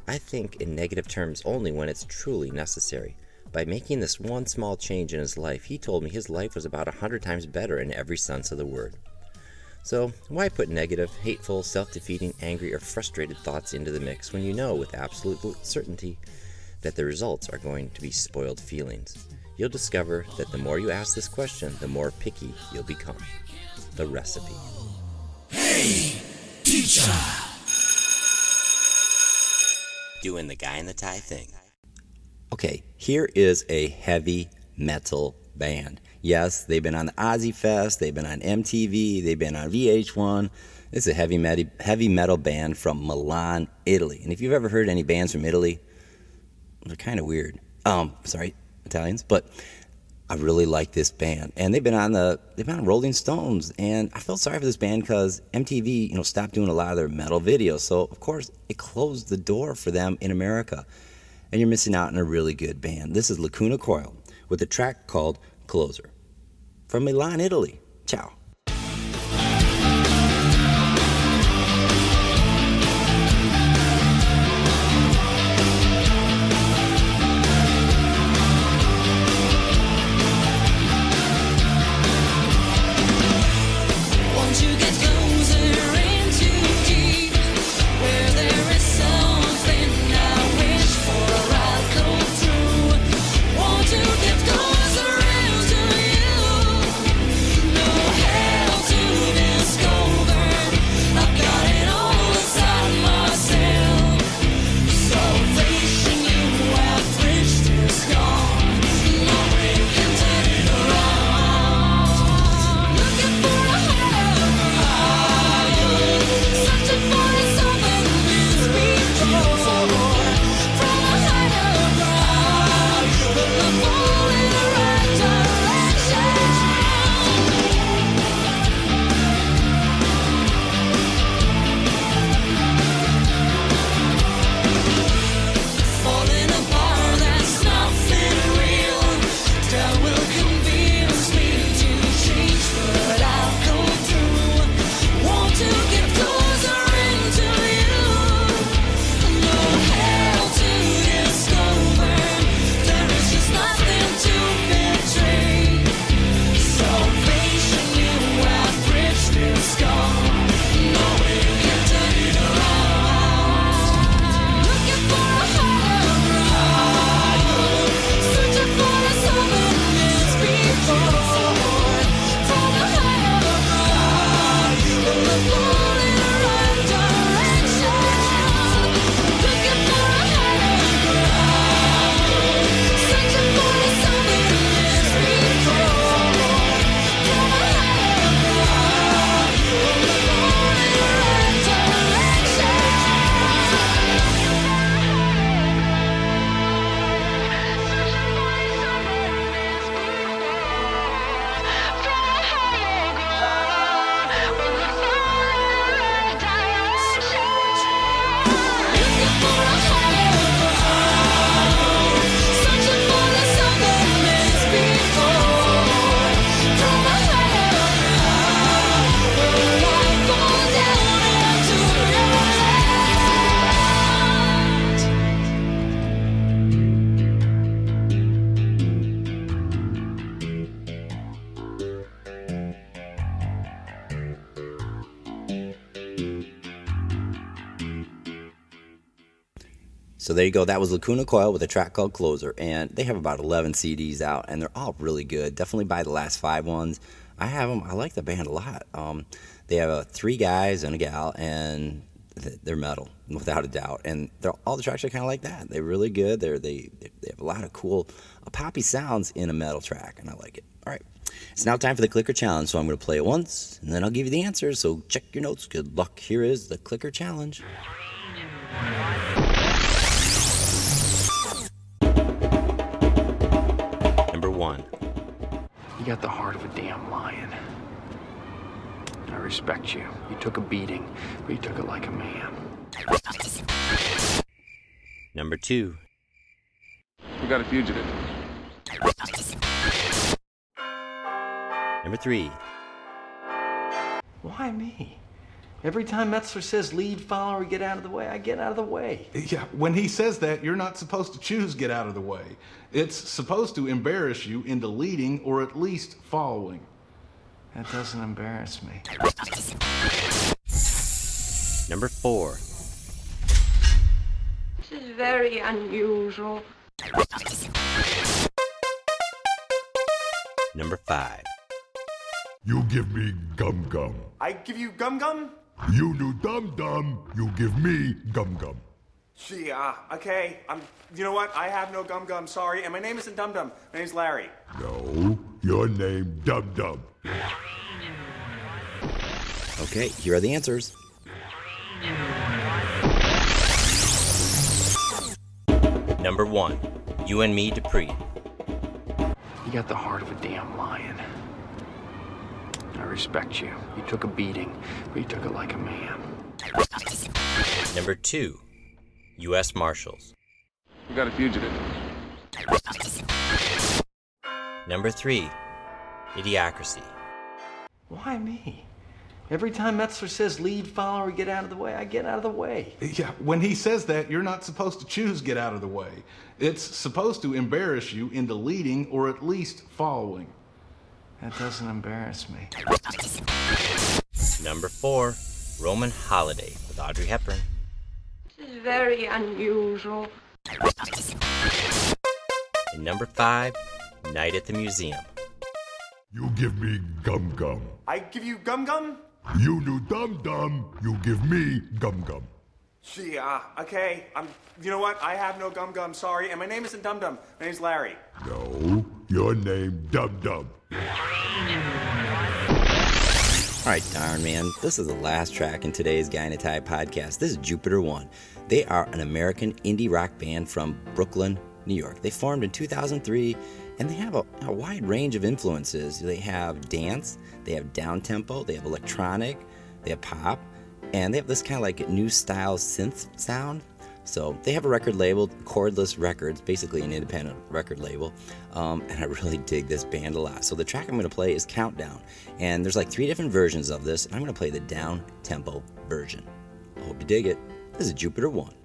I think in negative terms only when it's truly necessary. By making this one small change in his life, he told me his life was about a hundred times better in every sense of the word. So, why put negative, hateful, self defeating, angry, or frustrated thoughts into the mix when you know with absolute certainty that the results are going to be spoiled feelings? You'll discover that the more you ask this question, the more picky you'll become. The recipe. Hey, teacher. Doing the guy in the tie thing. Okay, here is a heavy metal band. Yes, they've been on the Ozzy Fest, they've been on MTV, they've been on VH1. It's a heavy metal, heavy metal band from Milan, Italy. And if you've ever heard any bands from Italy, they're kind of weird. Um, sorry, Italians, but I really like this band, and they've been on the they've been on Rolling Stones, and I felt sorry for this band because MTV, you know, stopped doing a lot of their metal videos, so of course it closed the door for them in America, and you're missing out on a really good band. This is Lacuna Coil with a track called Closer from Milan, Italy. Ciao. You go. That was Lacuna Coil with a track called Closer, and they have about 11 CDs out, and they're all really good. Definitely buy the last five ones. I have them. I like the band a lot. Um, they have uh, three guys and a gal, and th- they're metal without a doubt. And they're, all the tracks are kind of like that. They're really good. They're they they have a lot of cool uh, poppy sounds in a metal track, and I like it. All right, it's now time for the clicker challenge. So I'm going to play it once, and then I'll give you the answers. So check your notes. Good luck. Here is the clicker challenge. One. You got the heart of a damn lion. I respect you. You took a beating, but you took it like a man. Number two. We got a fugitive. Number three. Why me? Every time Metzler says lead follow, or get out of the way, I get out of the way. Yeah, when he says that, you're not supposed to choose get out of the way. It's supposed to embarrass you into leading or at least following. That doesn't embarrass me. Number four. This is very unusual. Number five. You give me gum gum. I give you gum gum? You do dum dum. You give me gum gum. Gee, uh, okay. I'm. You know what? I have no gum gum. Sorry. And my name isn't Dum Dum. My name's Larry. No, your name dum dum. Okay, here are the answers. Number 1. You and Me Dupree. You got the heart of a damn lion. I respect you. You took a beating, but you took it like a man. Number 2. U.S. Marshals. We got a fugitive. Number 3. Idiocracy. Why me? Every time Metzler says lead, follow, or get out of the way, I get out of the way. Yeah, when he says that, you're not supposed to choose get out of the way. It's supposed to embarrass you into leading or at least following. That doesn't embarrass me. Number 4. Roman Holiday with Audrey Hepburn. This is very unusual. And number 5. Night at the Museum. You give me gum gum. I give you gum gum? You do dum dum. You give me gum gum. Gee, uh, okay. I'm. You know what? I have no gum gum. Sorry. And my name isn't Dum Dum. My name's Larry. No, your name Dub Dub. Alright, darn man, this is the last track in today's Guy podcast. This is Jupiter One. They are an American indie rock band from Brooklyn, New York. They formed in 2003 and they have a, a wide range of influences. They have dance, they have down tempo, they have electronic, they have pop, and they have this kind of like new style synth sound. So they have a record label, Cordless Records, basically an independent record label. Um, and I really dig this band a lot. So the track I'm going to play is Countdown. And there's like three different versions of this. And I'm going to play the down tempo version. I hope you dig it. This is Jupiter 1.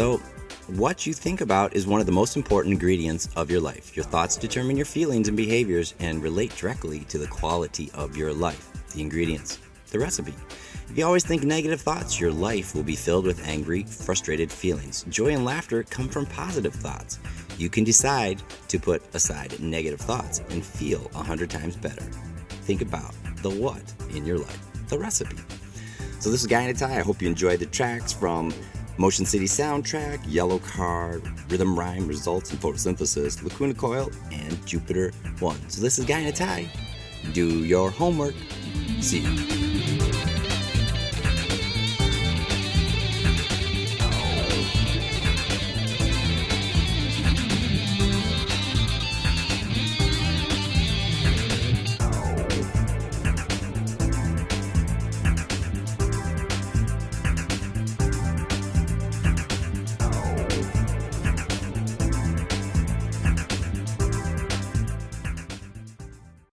So, what you think about is one of the most important ingredients of your life. Your thoughts determine your feelings and behaviors and relate directly to the quality of your life. The ingredients, the recipe. If you always think negative thoughts, your life will be filled with angry, frustrated feelings. Joy and laughter come from positive thoughts. You can decide to put aside negative thoughts and feel a hundred times better. Think about the what in your life, the recipe. So this is Guy in a Tie. I hope you enjoyed the tracks from Motion City Soundtrack, Yellowcard, Rhythm Rhyme, Results, and Photosynthesis, Lacuna Coil, and Jupiter One. So this is Guy in a Tie. Do your homework. See you.